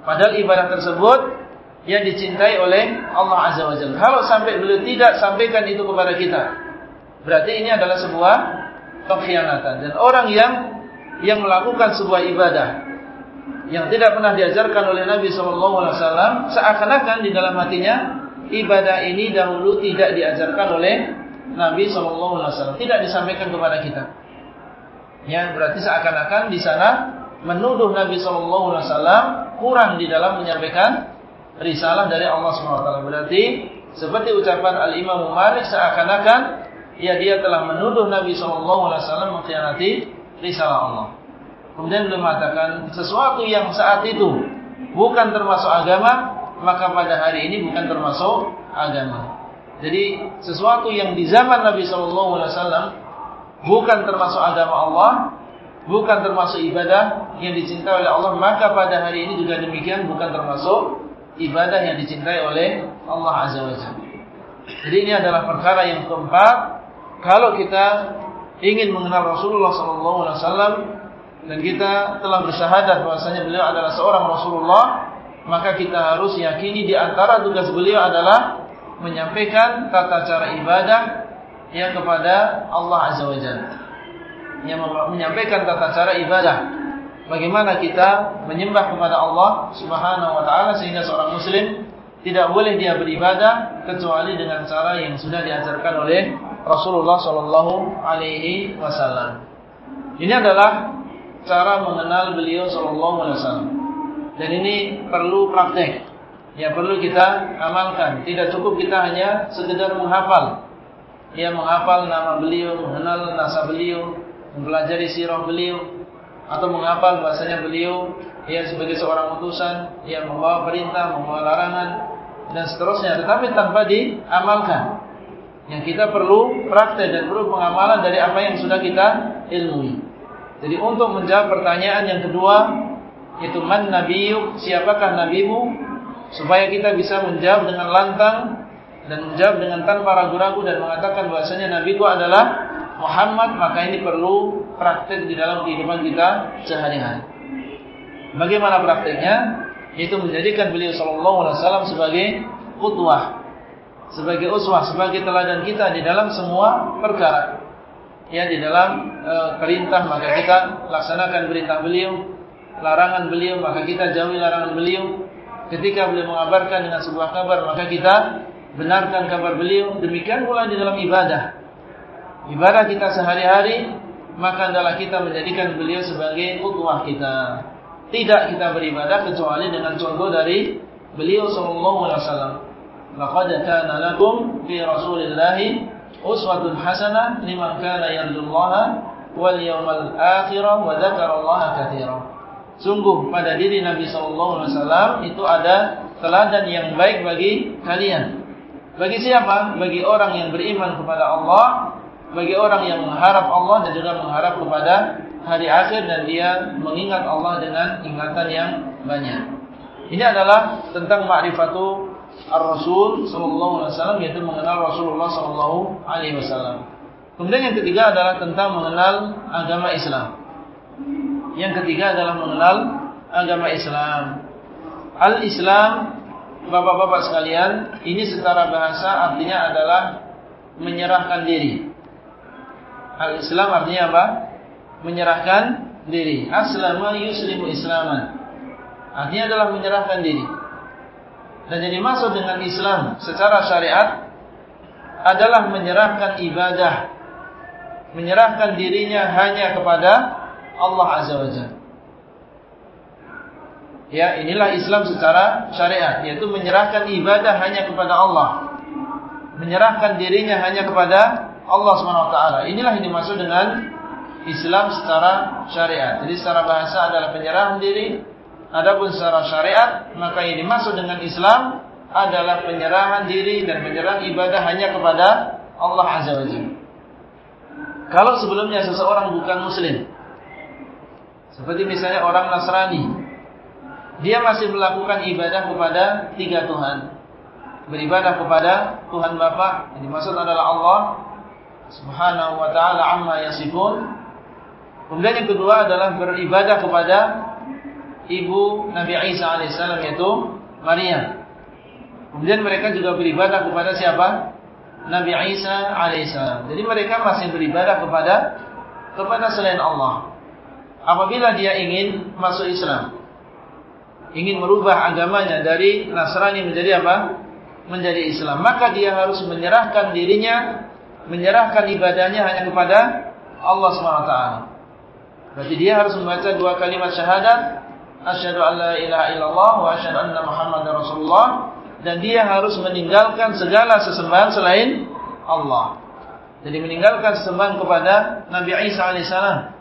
padahal ibadah tersebut yang dicintai oleh Allah Azza Wajalla. Kalau sampai beliau tidak sampaikan itu kepada kita, berarti ini adalah sebuah pengkhianatan. Dan orang yang yang melakukan sebuah ibadah yang tidak pernah diajarkan oleh Nabi Wasallam, seakan-akan di dalam hatinya ibadah ini dahulu tidak diajarkan oleh Nabi Wasallam, tidak disampaikan kepada kita. Ya, berarti seakan-akan di sana menuduh Nabi Wasallam kurang di dalam menyampaikan risalah dari Allah Taala. Berarti seperti ucapan Al Imam Malik seakan-akan ya dia telah menuduh Nabi Wasallam mengkhianati risalah Allah. Kemudian beliau mengatakan sesuatu yang saat itu bukan termasuk agama maka pada hari ini bukan termasuk agama. Jadi sesuatu yang di zaman Nabi Wasallam bukan termasuk agama Allah, bukan termasuk ibadah yang dicintai oleh Allah, maka pada hari ini juga demikian bukan termasuk ibadah yang dicintai oleh Allah Azza wa Jalla. Jadi ini adalah perkara yang keempat, kalau kita ingin mengenal Rasulullah wasallam dan kita telah bersyahadat bahwasanya beliau adalah seorang Rasulullah, maka kita harus yakini di antara tugas beliau adalah menyampaikan tata cara ibadah yang kepada Allah Azza wa Jalla. Yang menyampaikan tata cara ibadah. Bagaimana kita menyembah kepada Allah Subhanahu wa taala sehingga seorang muslim tidak boleh dia beribadah kecuali dengan cara yang sudah diajarkan oleh Rasulullah sallallahu alaihi wasallam. Ini adalah cara mengenal beliau sallallahu alaihi wasallam. Dan ini perlu praktek. Yang perlu kita amalkan. Tidak cukup kita hanya sekedar menghafal ia menghafal nama beliau, mengenal nasab beliau, mempelajari sirah beliau, atau menghafal bahasanya beliau ia sebagai seorang utusan yang membawa perintah, membawa larangan dan seterusnya, tetapi tanpa diamalkan. Yang kita perlu praktek dan perlu pengamalan dari apa yang sudah kita ilmui. Jadi untuk menjawab pertanyaan yang kedua yaitu man nabiyuk, siapakah nabimu? Supaya kita bisa menjawab dengan lantang dan menjawab dengan tanpa ragu-ragu dan mengatakan bahasanya Nabi itu adalah Muhammad, maka ini perlu praktek di dalam kehidupan kita sehari-hari. Bagaimana prakteknya? Itu menjadikan beliau sallallahu alaihi wasallam sebagai qudwah, sebagai uswah, sebagai teladan kita di dalam semua perkara. Ya di dalam e, perintah maka kita laksanakan perintah beliau, larangan beliau maka kita jauhi larangan beliau. Ketika beliau mengabarkan dengan sebuah kabar maka kita benarkan kabar beliau. Demikian pula di dalam ibadah. Ibadah kita sehari-hari maka adalah kita menjadikan beliau sebagai qudwah kita. Tidak kita beribadah kecuali dengan contoh dari beliau sallallahu alaihi wasallam. Laqad kana lakum fi Rasulillahi uswatun hasanah liman kana yarjullaha wal yawmal akhir wa dzakarallaha katsira. Sungguh pada diri Nabi sallallahu alaihi wasallam itu ada teladan yang baik bagi kalian. Bagi siapa? Bagi orang yang beriman kepada Allah, bagi orang yang mengharap Allah dan juga mengharap kepada hari akhir dan dia mengingat Allah dengan ingatan yang banyak. Ini adalah tentang ma'rifatu ar-rasul sallallahu alaihi wasallam yaitu mengenal Rasulullah sallallahu alaihi wasallam. Kemudian yang ketiga adalah tentang mengenal agama Islam. Yang ketiga adalah mengenal agama Islam. Al-Islam Bapak-bapak sekalian, ini secara bahasa artinya adalah menyerahkan diri. Al-Islam artinya apa? menyerahkan diri. Aslama yuslimu islaman. Artinya adalah menyerahkan diri. Dan jadi masuk dengan Islam secara syariat adalah menyerahkan ibadah. Menyerahkan dirinya hanya kepada Allah Azza wa Jalla. Ya, inilah Islam secara syariat, yaitu menyerahkan ibadah hanya kepada Allah. Menyerahkan dirinya hanya kepada Allah SWT. Inilah yang dimaksud dengan Islam secara syariat. Jadi secara bahasa adalah penyerahan diri. Adapun secara syariat, maka yang dimaksud dengan Islam adalah penyerahan diri dan penyerahan ibadah hanya kepada Allah Azza wa Jalla. Kalau sebelumnya seseorang bukan muslim, seperti misalnya orang Nasrani, dia masih melakukan ibadah kepada tiga Tuhan. Beribadah kepada Tuhan Bapa, yang dimaksud adalah Allah Subhanahu wa taala amma yasifun Kemudian yang kedua adalah beribadah kepada ibu Nabi Isa alaihissalam yaitu Maria. Kemudian mereka juga beribadah kepada siapa? Nabi Isa alaihissalam. Jadi mereka masih beribadah kepada kepada selain Allah. Apabila dia ingin masuk Islam, ingin merubah agamanya dari Nasrani menjadi apa? Menjadi Islam. Maka dia harus menyerahkan dirinya, menyerahkan ibadahnya hanya kepada Allah SWT. Berarti dia harus membaca dua kalimat syahadat, asyhadu an la ilaha illallah wa asyhadu anna muhammadar rasulullah dan dia harus meninggalkan segala sesembahan selain Allah. Jadi meninggalkan sesembahan kepada Nabi Isa alaihissalam.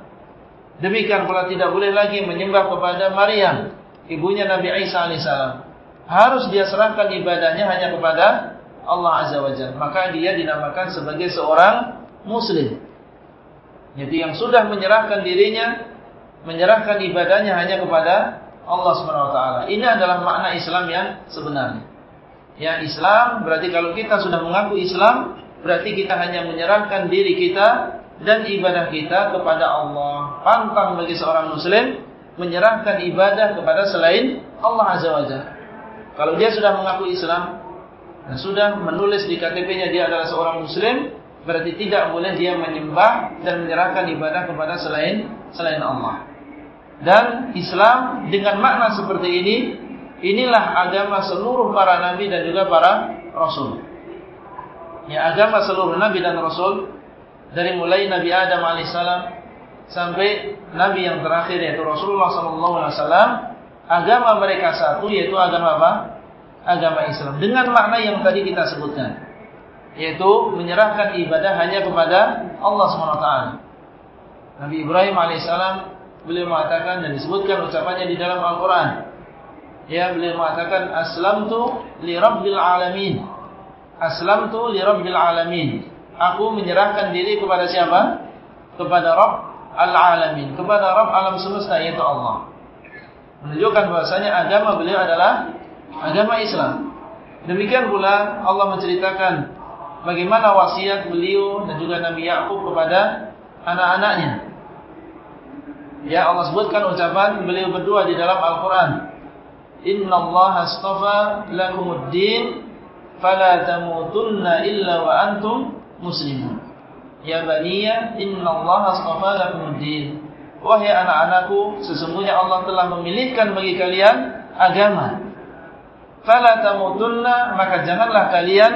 Demikian pula tidak boleh lagi menyembah kepada Maryam, ibunya Nabi Isa alaihissalam. Harus dia serahkan ibadahnya hanya kepada Allah azza wajalla. Maka dia dinamakan sebagai seorang muslim. Jadi yang sudah menyerahkan dirinya, menyerahkan ibadahnya hanya kepada Allah Subhanahu wa taala. Ini adalah makna Islam yang sebenarnya. Ya, Islam berarti kalau kita sudah mengaku Islam, berarti kita hanya menyerahkan diri kita dan ibadah kita kepada Allah. Pantang bagi seorang muslim menyerahkan ibadah kepada selain Allah Azza wa Jalla. Kalau dia sudah mengaku Islam dan sudah menulis di KTP-nya dia adalah seorang muslim, berarti tidak boleh dia menyembah dan menyerahkan ibadah kepada selain selain Allah. Dan Islam dengan makna seperti ini, inilah agama seluruh para nabi dan juga para rasul. Ya, agama seluruh nabi dan rasul dari mulai Nabi Adam alaihissalam sampai nabi yang terakhir yaitu Rasulullah wasallam, agama mereka satu yaitu agama apa? Agama Islam dengan makna yang tadi kita sebutkan yaitu menyerahkan ibadah hanya kepada Allah SWT. Nabi Ibrahim alaihissalam beliau mengatakan dan disebutkan ucapannya di dalam Al-Quran. Ya beliau mengatakan Aslamtu li Rabbil Alamin. Aslamtu li Rabbil Alamin. Aku menyerahkan diri kepada siapa? Kepada Rabb Al-Alamin. Kepada Rabb alam semesta yaitu Allah. Menunjukkan bahasanya agama beliau adalah agama Islam. Demikian pula Allah menceritakan bagaimana wasiat beliau dan juga Nabi Yakub kepada anak-anaknya. Ya Allah sebutkan ucapan beliau berdua di dalam Al-Quran. Inna Allah astafa lakumuddin fala tamutunna illa wa antum muslimun. Ya baniya inna Allah astafa lakumuddin. Wahai anak-anakku, sesungguhnya Allah telah memilihkan bagi kalian agama. Fala tamutunna, maka janganlah kalian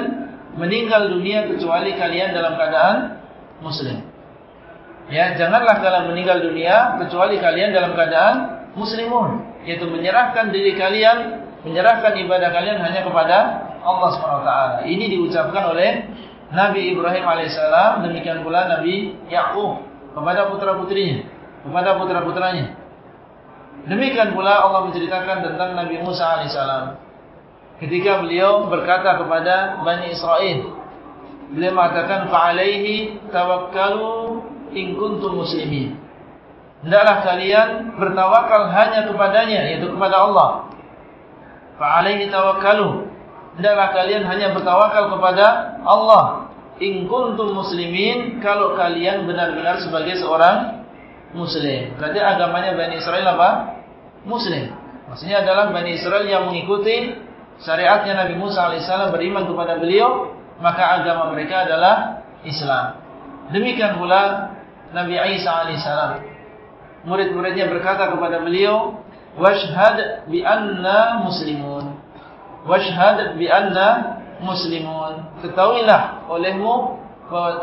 meninggal dunia kecuali kalian dalam keadaan muslim. Ya, janganlah kalian meninggal dunia kecuali kalian dalam keadaan muslimun, yaitu menyerahkan diri kalian, menyerahkan ibadah kalian hanya kepada Allah SWT. Ini diucapkan oleh Nabi Ibrahim alaihissalam, demikian pula Nabi Yakub kepada putra-putrinya kepada putra-putranya. Demikian pula Allah menceritakan tentang Nabi Musa alaihissalam. Ketika beliau berkata kepada Bani Israel, beliau mengatakan fa'alaihi tawakkalu in kuntum muslimin. Hendaklah kalian bertawakal hanya kepadanya yaitu kepada Allah. Fa'alaihi tawakkalu. Hendaklah kalian hanya bertawakal kepada Allah. In kuntum muslimin kalau kalian benar-benar sebagai seorang Muslim. Berarti agamanya Bani Israel apa? Muslim. Maksudnya adalah Bani Israel yang mengikuti syariatnya Nabi Musa alaihissalam beriman kepada beliau, maka agama mereka adalah Islam. Demikian pula Nabi Isa alaihissalam. Murid-muridnya berkata kepada beliau, "Washhad bi anna muslimun." Washhad bi anna muslimun. Ketahuilah olehmu,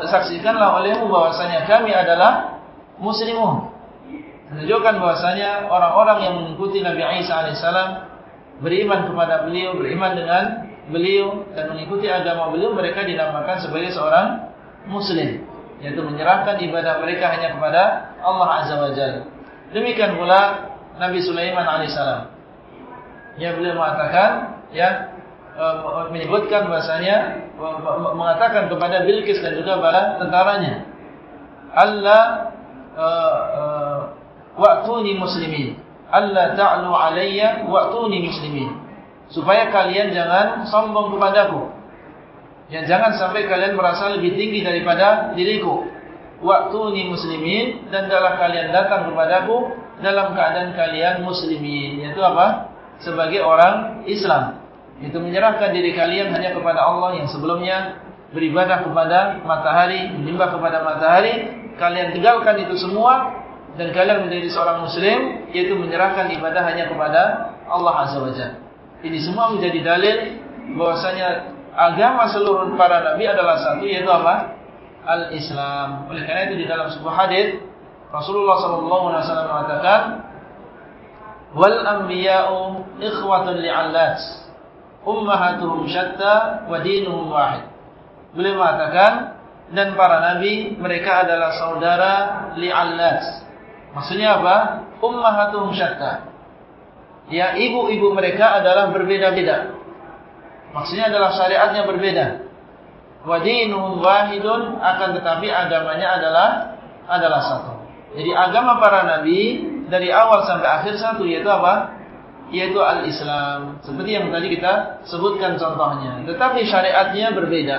saksikanlah olehmu bahwasanya kami adalah muslimun. Menunjukkan bahwasanya orang-orang yang mengikuti Nabi Isa alaihissalam beriman kepada beliau, beriman dengan beliau dan mengikuti agama beliau, mereka dinamakan sebagai seorang muslim, yaitu menyerahkan ibadah mereka hanya kepada Allah Azza wa Jalla. Demikian pula Nabi Sulaiman alaihissalam. Ya beliau mengatakan ya e, menyebutkan bahasanya mengatakan kepada Bilqis dan juga para tentaranya Allah Uh, uh, wa'tuni muslimin. Allah ta'lu alayya wa'tuni muslimin. Supaya kalian jangan sombong kepadaku. Yang jangan sampai kalian merasa lebih tinggi daripada diriku. Wa'tuni muslimin dan dalam kalian datang kepadaku dalam keadaan kalian muslimin. Yaitu apa? Sebagai orang Islam. Itu menyerahkan diri kalian hanya kepada Allah yang sebelumnya beribadah kepada matahari, menyembah kepada matahari, kalian tinggalkan itu semua dan kalian menjadi seorang muslim yaitu menyerahkan ibadah hanya kepada Allah Azza wa Jalla. Ini semua menjadi dalil bahwasanya agama seluruh para nabi adalah satu yaitu apa? Al-Islam. Oleh karena itu di dalam sebuah hadis Rasulullah sallallahu alaihi wasallam mengatakan wal anbiya'u ikhwatun li'allat ummahatuhum syatta wa dinuhum wahid. Beliau mengatakan dan para nabi mereka adalah saudara li'allas. Maksudnya apa? Ummahatuhum syatta. Ya, ibu-ibu mereka adalah berbeda-beda. Maksudnya adalah syariatnya berbeda. Wa dinuhum wahidun akan tetapi agamanya adalah adalah satu. Jadi agama para nabi dari awal sampai akhir satu yaitu apa? Yaitu al-Islam. Seperti yang tadi kita sebutkan contohnya. Tetapi syariatnya berbeda.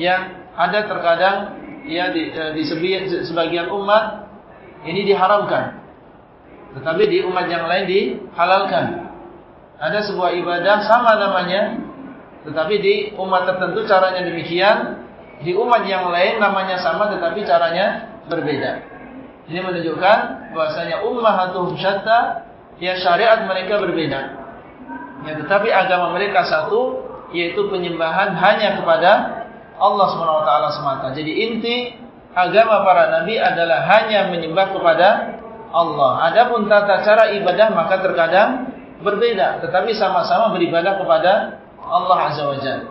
Ya, ada terkadang ya di, eh, di sebagian umat ini diharamkan. Tetapi di umat yang lain dihalalkan. Ada sebuah ibadah sama namanya, tetapi di umat tertentu caranya demikian, di umat yang lain namanya sama tetapi caranya berbeda. Ini menunjukkan bahwasanya ummahatuhum syatta, ya syariat mereka berbeda. Ya, tetapi agama mereka satu, yaitu penyembahan hanya kepada Allah SWT semata. Jadi inti agama para nabi adalah hanya menyembah kepada Allah. Adapun tata cara ibadah maka terkadang berbeda, tetapi sama-sama beribadah kepada Allah Azza wa Jalla.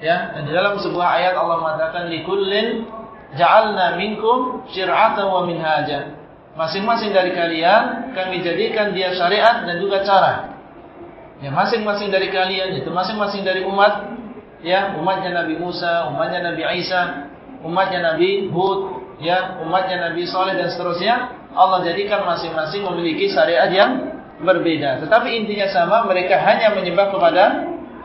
Ya, dan di dalam sebuah ayat Allah mengatakan likullin ja'alna minkum syir'atan wa minhaja. Masing-masing dari kalian kami jadikan dia syariat dan juga cara. Ya, masing-masing dari kalian itu masing-masing dari umat ya umatnya Nabi Musa, umatnya Nabi Isa, umatnya Nabi Hud, ya umatnya Nabi Saleh dan seterusnya. Allah jadikan masing-masing memiliki syariat yang berbeda. Tetapi intinya sama, mereka hanya menyembah kepada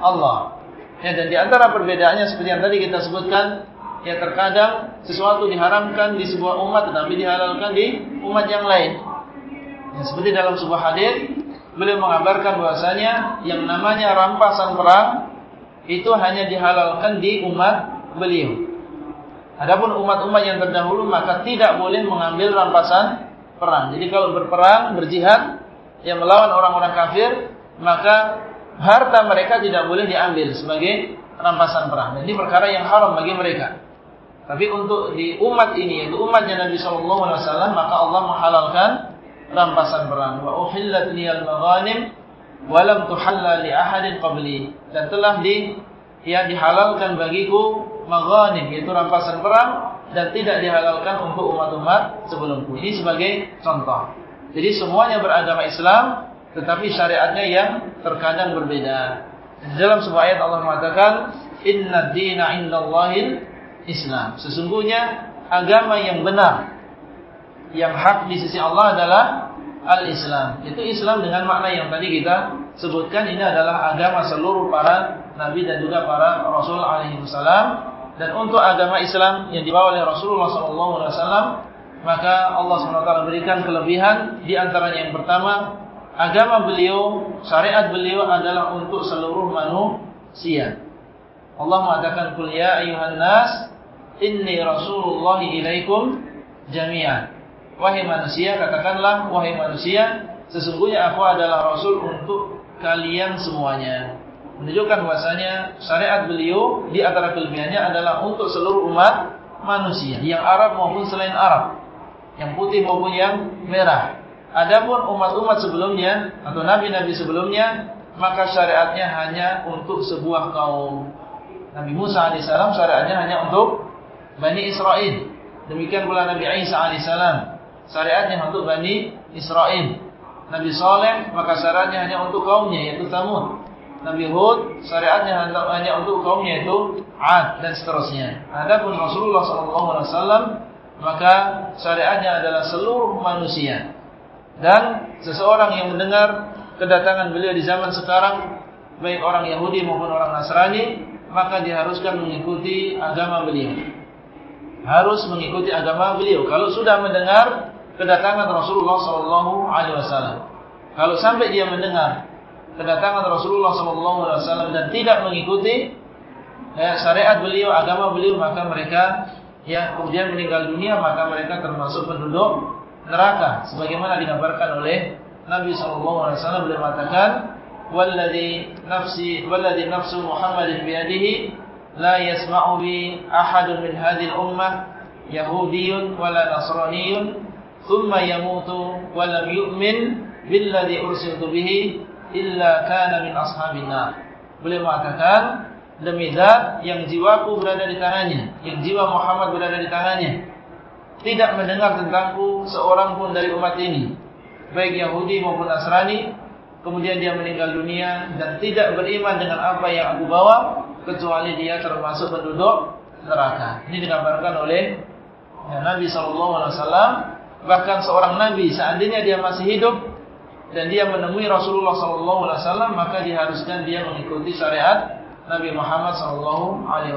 Allah. Ya, dan di antara perbedaannya seperti yang tadi kita sebutkan, ya terkadang sesuatu diharamkan di sebuah umat tetapi dihalalkan di umat yang lain. Ya, seperti dalam sebuah hadis, beliau mengabarkan bahwasanya yang namanya rampasan perang itu hanya dihalalkan di umat beliau. Adapun umat-umat yang terdahulu maka tidak boleh mengambil rampasan perang. Jadi kalau berperang, berjihad, yang melawan orang-orang kafir, maka harta mereka tidak boleh diambil sebagai rampasan perang. ini perkara yang haram bagi mereka. Tapi untuk di umat ini, yaitu umatnya Nabi Shallallahu Alaihi Wasallam, maka Allah menghalalkan rampasan perang. Wa uhillat liyal maghanim walam tuhalla li ahadin qabli. Dan telah di ya dihalalkan bagiku maghanim yaitu rampasan perang dan tidak dihalalkan untuk umat-umat sebelumku. Ini sebagai contoh. Jadi semuanya beragama Islam tetapi syariatnya yang terkadang berbeda. Dalam sebuah ayat Allah mengatakan, "Inna dina indallahil Islam." Sesungguhnya agama yang benar yang hak di sisi Allah adalah al-Islam. Itu Islam dengan makna yang tadi kita sebutkan ini adalah agama seluruh para nabi dan juga para rasul alaihi wasallam dan untuk agama Islam yang dibawa oleh Rasulullah SAW maka Allah SWT berikan kelebihan di antaranya yang pertama agama beliau, syariat beliau adalah untuk seluruh manusia. Allah mengatakan kul ya ayuhan nas inni rasulullah ilaikum jami'an. Wahai manusia katakanlah wahai manusia sesungguhnya aku adalah rasul untuk kalian semuanya. Menunjukkan bahwasanya syariat beliau di antara kelebihannya adalah untuk seluruh umat manusia, yang Arab maupun selain Arab, yang putih maupun yang merah. Adapun umat-umat sebelumnya atau nabi-nabi sebelumnya, maka syariatnya hanya untuk sebuah kaum. Nabi Musa alaihissalam syariatnya hanya untuk Bani Israel. Demikian pula Nabi Isa alaihissalam syariatnya untuk Bani Israel. Nabi Saleh maka syariatnya hanya untuk kaumnya yaitu Thamud. Nabi Hud syariatnya hanya untuk kaumnya yaitu Ad dan seterusnya. Adapun Rasulullah SAW maka syariatnya adalah seluruh manusia. Dan seseorang yang mendengar kedatangan beliau di zaman sekarang, baik orang Yahudi maupun orang Nasrani, maka diharuskan mengikuti agama beliau. Harus mengikuti agama beliau. Kalau sudah mendengar kedatangan Rasulullah SAW, kalau sampai dia mendengar kedatangan Rasulullah SAW dan tidak mengikuti ya, syariat beliau, agama beliau, maka mereka ya kemudian meninggal dunia, maka mereka termasuk penduduk neraka sebagaimana digambarkan oleh Nabi sallallahu alaihi wasallam beliau mengatakan walladzi nafsi walladzi nafsu Muhammadin biyadihi yasma'u bi ahadun min hadhihi al-ummah yahudiyyun wala nasraniyyun thumma yamutu wa lam yu'min billadzi ursiltu bihi illa kana min ashabin nar. Beliau mengatakan demi zat yang jiwaku berada di tangannya yang jiwa Muhammad berada di tangannya tidak mendengar tentangku seorang pun dari umat ini, baik Yahudi maupun Nasrani, kemudian dia meninggal dunia dan tidak beriman dengan apa yang aku bawa, kecuali dia termasuk penduduk neraka. Ini digambarkan oleh Nabi SAW. Bahkan seorang Nabi seandainya dia masih hidup dan dia menemui Rasulullah SAW, maka diharuskan dia mengikuti syariat Nabi Muhammad SAW. Oleh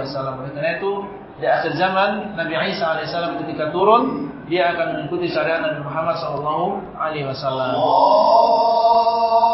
karena itu di akhir zaman Nabi Isa alaihissalam ketika turun dia akan mengikuti syariat Nabi Muhammad sallallahu alaihi wasallam. Baik,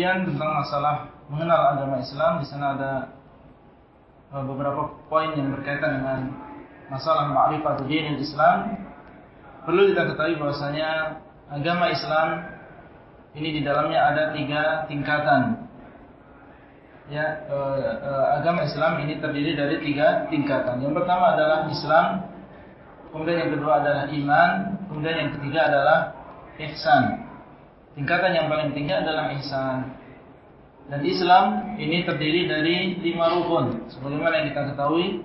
kemudian tentang masalah mengenal agama Islam, di sana ada eh, beberapa poin yang berkaitan dengan masalah ma'rifatul dinil Islam. Perlu kita ketahui bahwasanya agama Islam ini di dalamnya ada tiga tingkatan. Ya, eh, eh, agama Islam ini terdiri dari tiga tingkatan. Yang pertama adalah Islam, kemudian yang kedua adalah iman, kemudian yang ketiga adalah ihsan. Tingkatan yang paling tinggi adalah ihsan. Dan Islam ini terdiri dari lima rukun, sebagaimana yang kita ketahui,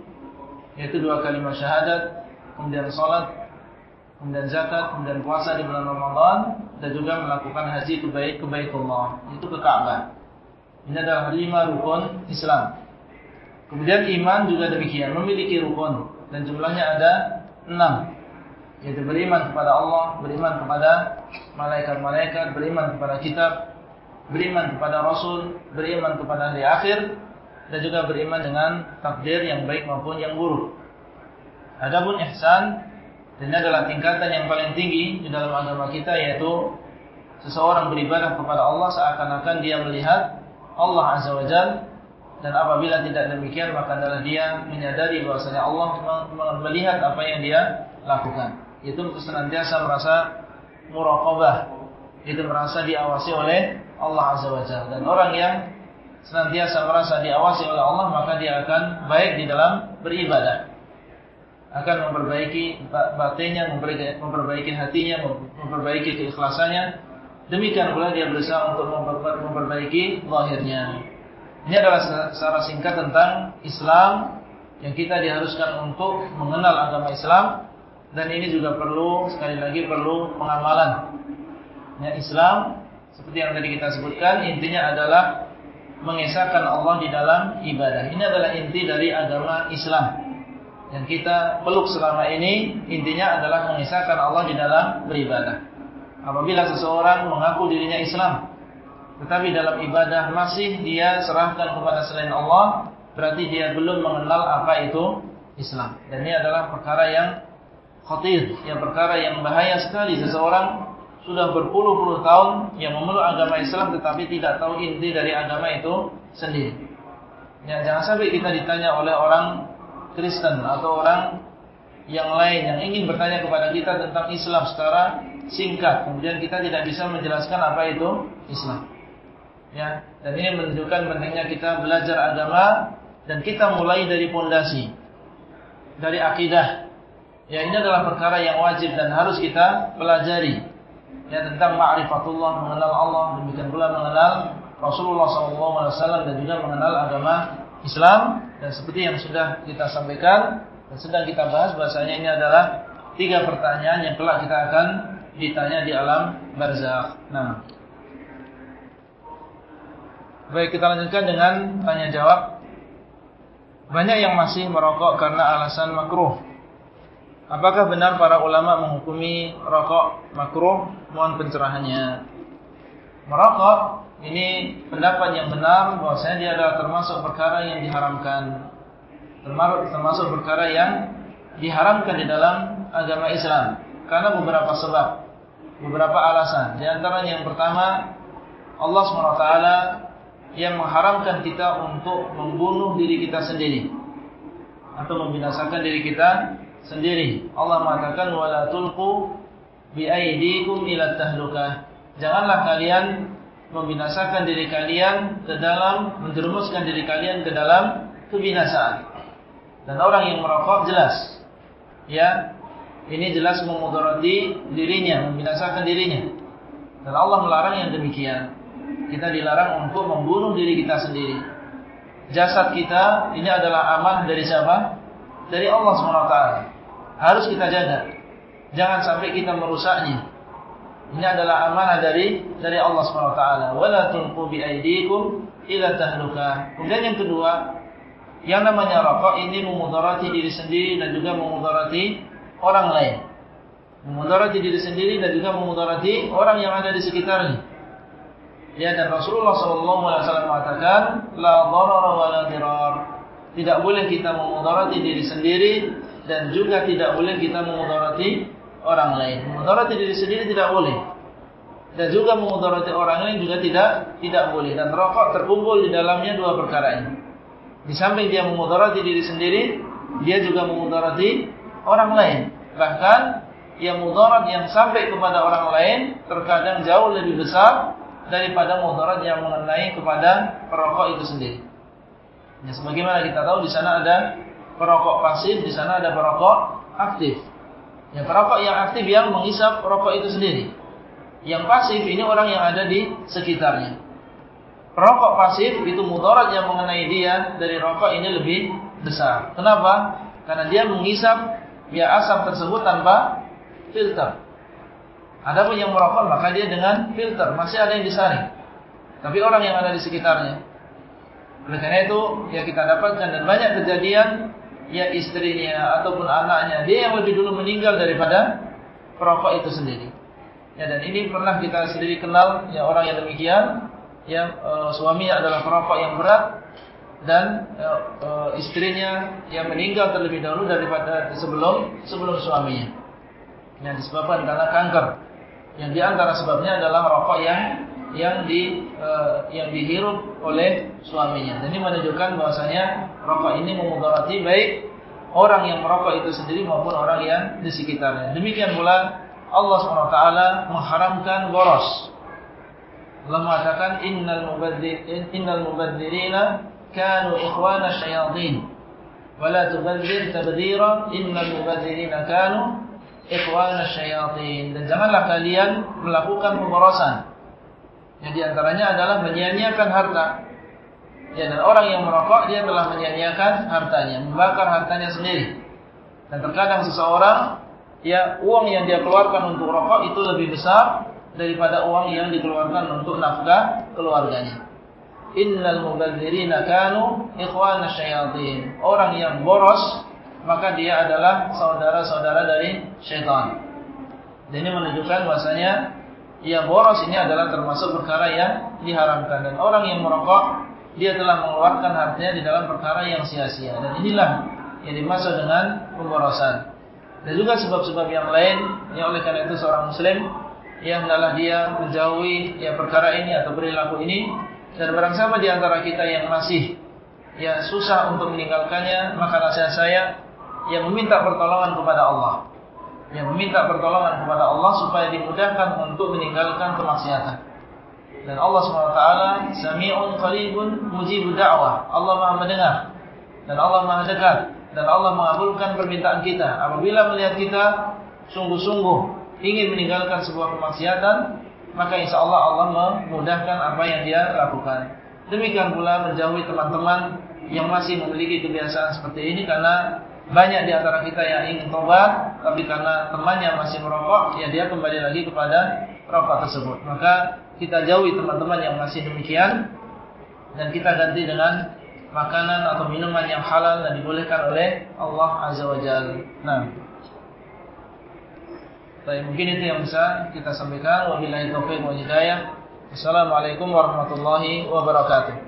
yaitu dua kalimat syahadat, kemudian salat, kemudian zakat, kemudian puasa di bulan Ramadan, dan juga melakukan haji ke bait ke Baitullah, itu ke Ka'bah. Ini adalah lima rukun Islam. Kemudian iman juga demikian, memiliki rukun dan jumlahnya ada enam yaitu beriman kepada Allah, beriman kepada malaikat-malaikat, beriman kepada kitab, beriman kepada rasul, beriman kepada hari akhir dan juga beriman dengan takdir yang baik maupun yang buruk. Adapun ihsan ini adalah tingkatan yang paling tinggi di dalam agama kita yaitu seseorang beribadah kepada Allah seakan-akan dia melihat Allah Azza wa Jalla dan apabila tidak demikian maka adalah dia menyadari bahwasanya Allah melihat apa yang dia lakukan itu senantiasa merasa muraqabah. Itu merasa diawasi oleh Allah Azza wa Jalla. Dan orang yang senantiasa merasa diawasi oleh Allah maka dia akan baik di dalam beribadah. Akan memperbaiki batinnya memperbaiki, memperbaiki hatinya memperbaiki keikhlasannya. Demikian pula dia berusaha untuk memperbaiki lahirnya ini adalah secara singkat tentang Islam yang kita diharuskan untuk mengenal agama Islam dan ini juga perlu sekali lagi perlu pengamalan. Ya, Islam seperti yang tadi kita sebutkan intinya adalah mengesahkan Allah di dalam ibadah. Ini adalah inti dari agama Islam. Yang kita peluk selama ini intinya adalah mengesahkan Allah di dalam beribadah. Apabila seseorang mengaku dirinya Islam, tetapi dalam ibadah masih dia serahkan kepada selain Allah, berarti dia belum mengenal apa itu Islam. Dan ini adalah perkara yang khatir, yang perkara yang bahaya sekali seseorang sudah berpuluh-puluh tahun yang memeluk agama Islam tetapi tidak tahu inti dari agama itu sendiri. Ya, jangan sampai kita ditanya oleh orang Kristen atau orang yang lain yang ingin bertanya kepada kita tentang Islam secara singkat, kemudian kita tidak bisa menjelaskan apa itu Islam. Ya, dan ini menunjukkan pentingnya kita belajar agama dan kita mulai dari pondasi, dari akidah, Ya ini adalah perkara yang wajib dan harus kita pelajari. Ya tentang ma'rifatullah, mengenal Allah, demikian pula mengenal Rasulullah SAW dan juga mengenal agama Islam dan seperti yang sudah kita sampaikan dan sedang kita bahas bahasanya ini adalah tiga pertanyaan yang kelak kita akan ditanya di alam barzakh. Nah, baik kita lanjutkan dengan tanya jawab. Banyak yang masih merokok karena alasan makruh. Apakah benar para ulama menghukumi rokok makruh? Mohon pencerahannya. Merokok ini pendapat yang benar bahwasanya dia adalah termasuk perkara yang diharamkan. Termasuk termasuk perkara yang diharamkan di dalam agama Islam karena beberapa sebab, beberapa alasan. Di antaranya yang pertama Allah SWT yang mengharamkan kita untuk membunuh diri kita sendiri atau membinasakan diri kita sendiri. Allah mengatakan wala tulqu bi aydikum ila tahlukah. Janganlah kalian membinasakan diri kalian ke dalam menjerumuskan diri kalian ke dalam kebinasaan. Dan orang yang merokok jelas ya ini jelas memudarati dirinya, membinasakan dirinya. Dan Allah melarang yang demikian. Kita dilarang untuk membunuh diri kita sendiri. Jasad kita ini adalah amanah dari siapa? Dari Allah SWT harus kita jaga. Jangan sampai kita merusaknya. Ini adalah amanah dari dari Allah SWT. Wala tulqu bi aydikum ila tahluka. Kemudian yang kedua, yang namanya rokok ini memudarati diri sendiri dan juga memudarati orang lain. Memudarati diri sendiri dan juga memudarati orang yang ada di sekitarnya. Ya dan Rasulullah SAW mengatakan, la darara wa la dirar. Tidak boleh kita memudarati diri sendiri dan juga tidak boleh kita memudarati orang lain. Memudarati diri sendiri tidak boleh. dan juga memudarati orang lain juga tidak tidak boleh dan rokok terkumpul di dalamnya dua perkara ini. Di samping dia memudarati diri sendiri, dia juga memudarati orang lain. Bahkan yang mudarat yang sampai kepada orang lain terkadang jauh lebih besar daripada mudarat yang mengenai kepada perokok itu sendiri. Ya, sebagaimana kita tahu di sana ada perokok pasif, di sana ada perokok aktif. Ya, perokok yang aktif yang menghisap rokok itu sendiri. Yang pasif ini orang yang ada di sekitarnya. Rokok pasif itu mudarat yang mengenai dia dari rokok ini lebih besar. Kenapa? Karena dia menghisap ya asap tersebut tanpa filter. Adapun yang merokok maka dia dengan filter, masih ada yang disaring. Tapi orang yang ada di sekitarnya. Oleh karena itu ya kita dapatkan dan banyak kejadian ya istrinya ataupun anaknya dia yang lebih dulu meninggal daripada perokok itu sendiri. Ya dan ini pernah kita sendiri kenal ya orang yang demikian yang e, suaminya adalah perokok yang berat dan e, e, istrinya yang meninggal terlebih dahulu daripada sebelum sebelum suaminya. Yang disebabkan karena kanker. Yang di antara sebabnya adalah rokok yang yang di e, yang dihirup oleh suaminya. Dan ini menunjukkan bahwasanya rokok ini memudarati baik orang yang merokok itu sendiri maupun orang yang di sekitarnya. Demikian pula Allah SWT mengharamkan boros. Allah mengatakan innal mubadzir innal mubadzirina kanu ikhwana syayatin. Wala tubadzir tabdzira innal mubadzirina kanu ikhwana syayatin. Dan janganlah kalian melakukan pemborosan. Yang di antaranya adalah menyia-nyiakan harta. Ya, dan orang yang merokok dia telah menyia-nyiakan hartanya, membakar hartanya sendiri. Dan terkadang seseorang ya uang yang dia keluarkan untuk rokok itu lebih besar daripada uang yang dikeluarkan untuk nafkah keluarganya. Innal mubadzirina kanu ikhwana syayatin. Orang yang boros maka dia adalah saudara-saudara dari syaitan. Dan ini menunjukkan bahasanya ya boros ini adalah termasuk perkara yang diharamkan. Dan orang yang merokok dia telah mengeluarkan hartanya di dalam perkara yang sia-sia. Dan inilah yang dimaksud dengan pemborosan. Dan juga sebab-sebab yang lain yang oleh karena itu seorang muslim yang adalah dia menjauhi ya perkara ini atau perilaku ini. Dan barang siapa di antara kita yang masih ya susah untuk meninggalkannya maka nasihat saya yang meminta pertolongan kepada Allah yang meminta pertolongan kepada Allah supaya dimudahkan untuk meninggalkan kemaksiatan dan Allah SWT sami'un qaribun mujibud da'wah Allah Maha mendengar dan Allah Maha dekat dan Allah mengabulkan permintaan kita. Apabila melihat kita sungguh-sungguh ingin meninggalkan sebuah kemaksiatan, maka insya Allah Allah memudahkan apa yang dia lakukan. Demikian pula menjauhi teman-teman yang masih memiliki kebiasaan seperti ini karena banyak di antara kita yang ingin tobat, tapi karena temannya masih merokok, ya dia kembali lagi kepada rokok tersebut. Maka kita jauhi teman-teman yang masih demikian dan kita ganti dengan makanan atau minuman yang halal dan dibolehkan oleh Allah Azza wa Jalla. Nah. Baik, mungkin itu yang bisa kita sampaikan. Wabillahi taufiq warahmatullahi wabarakatuh.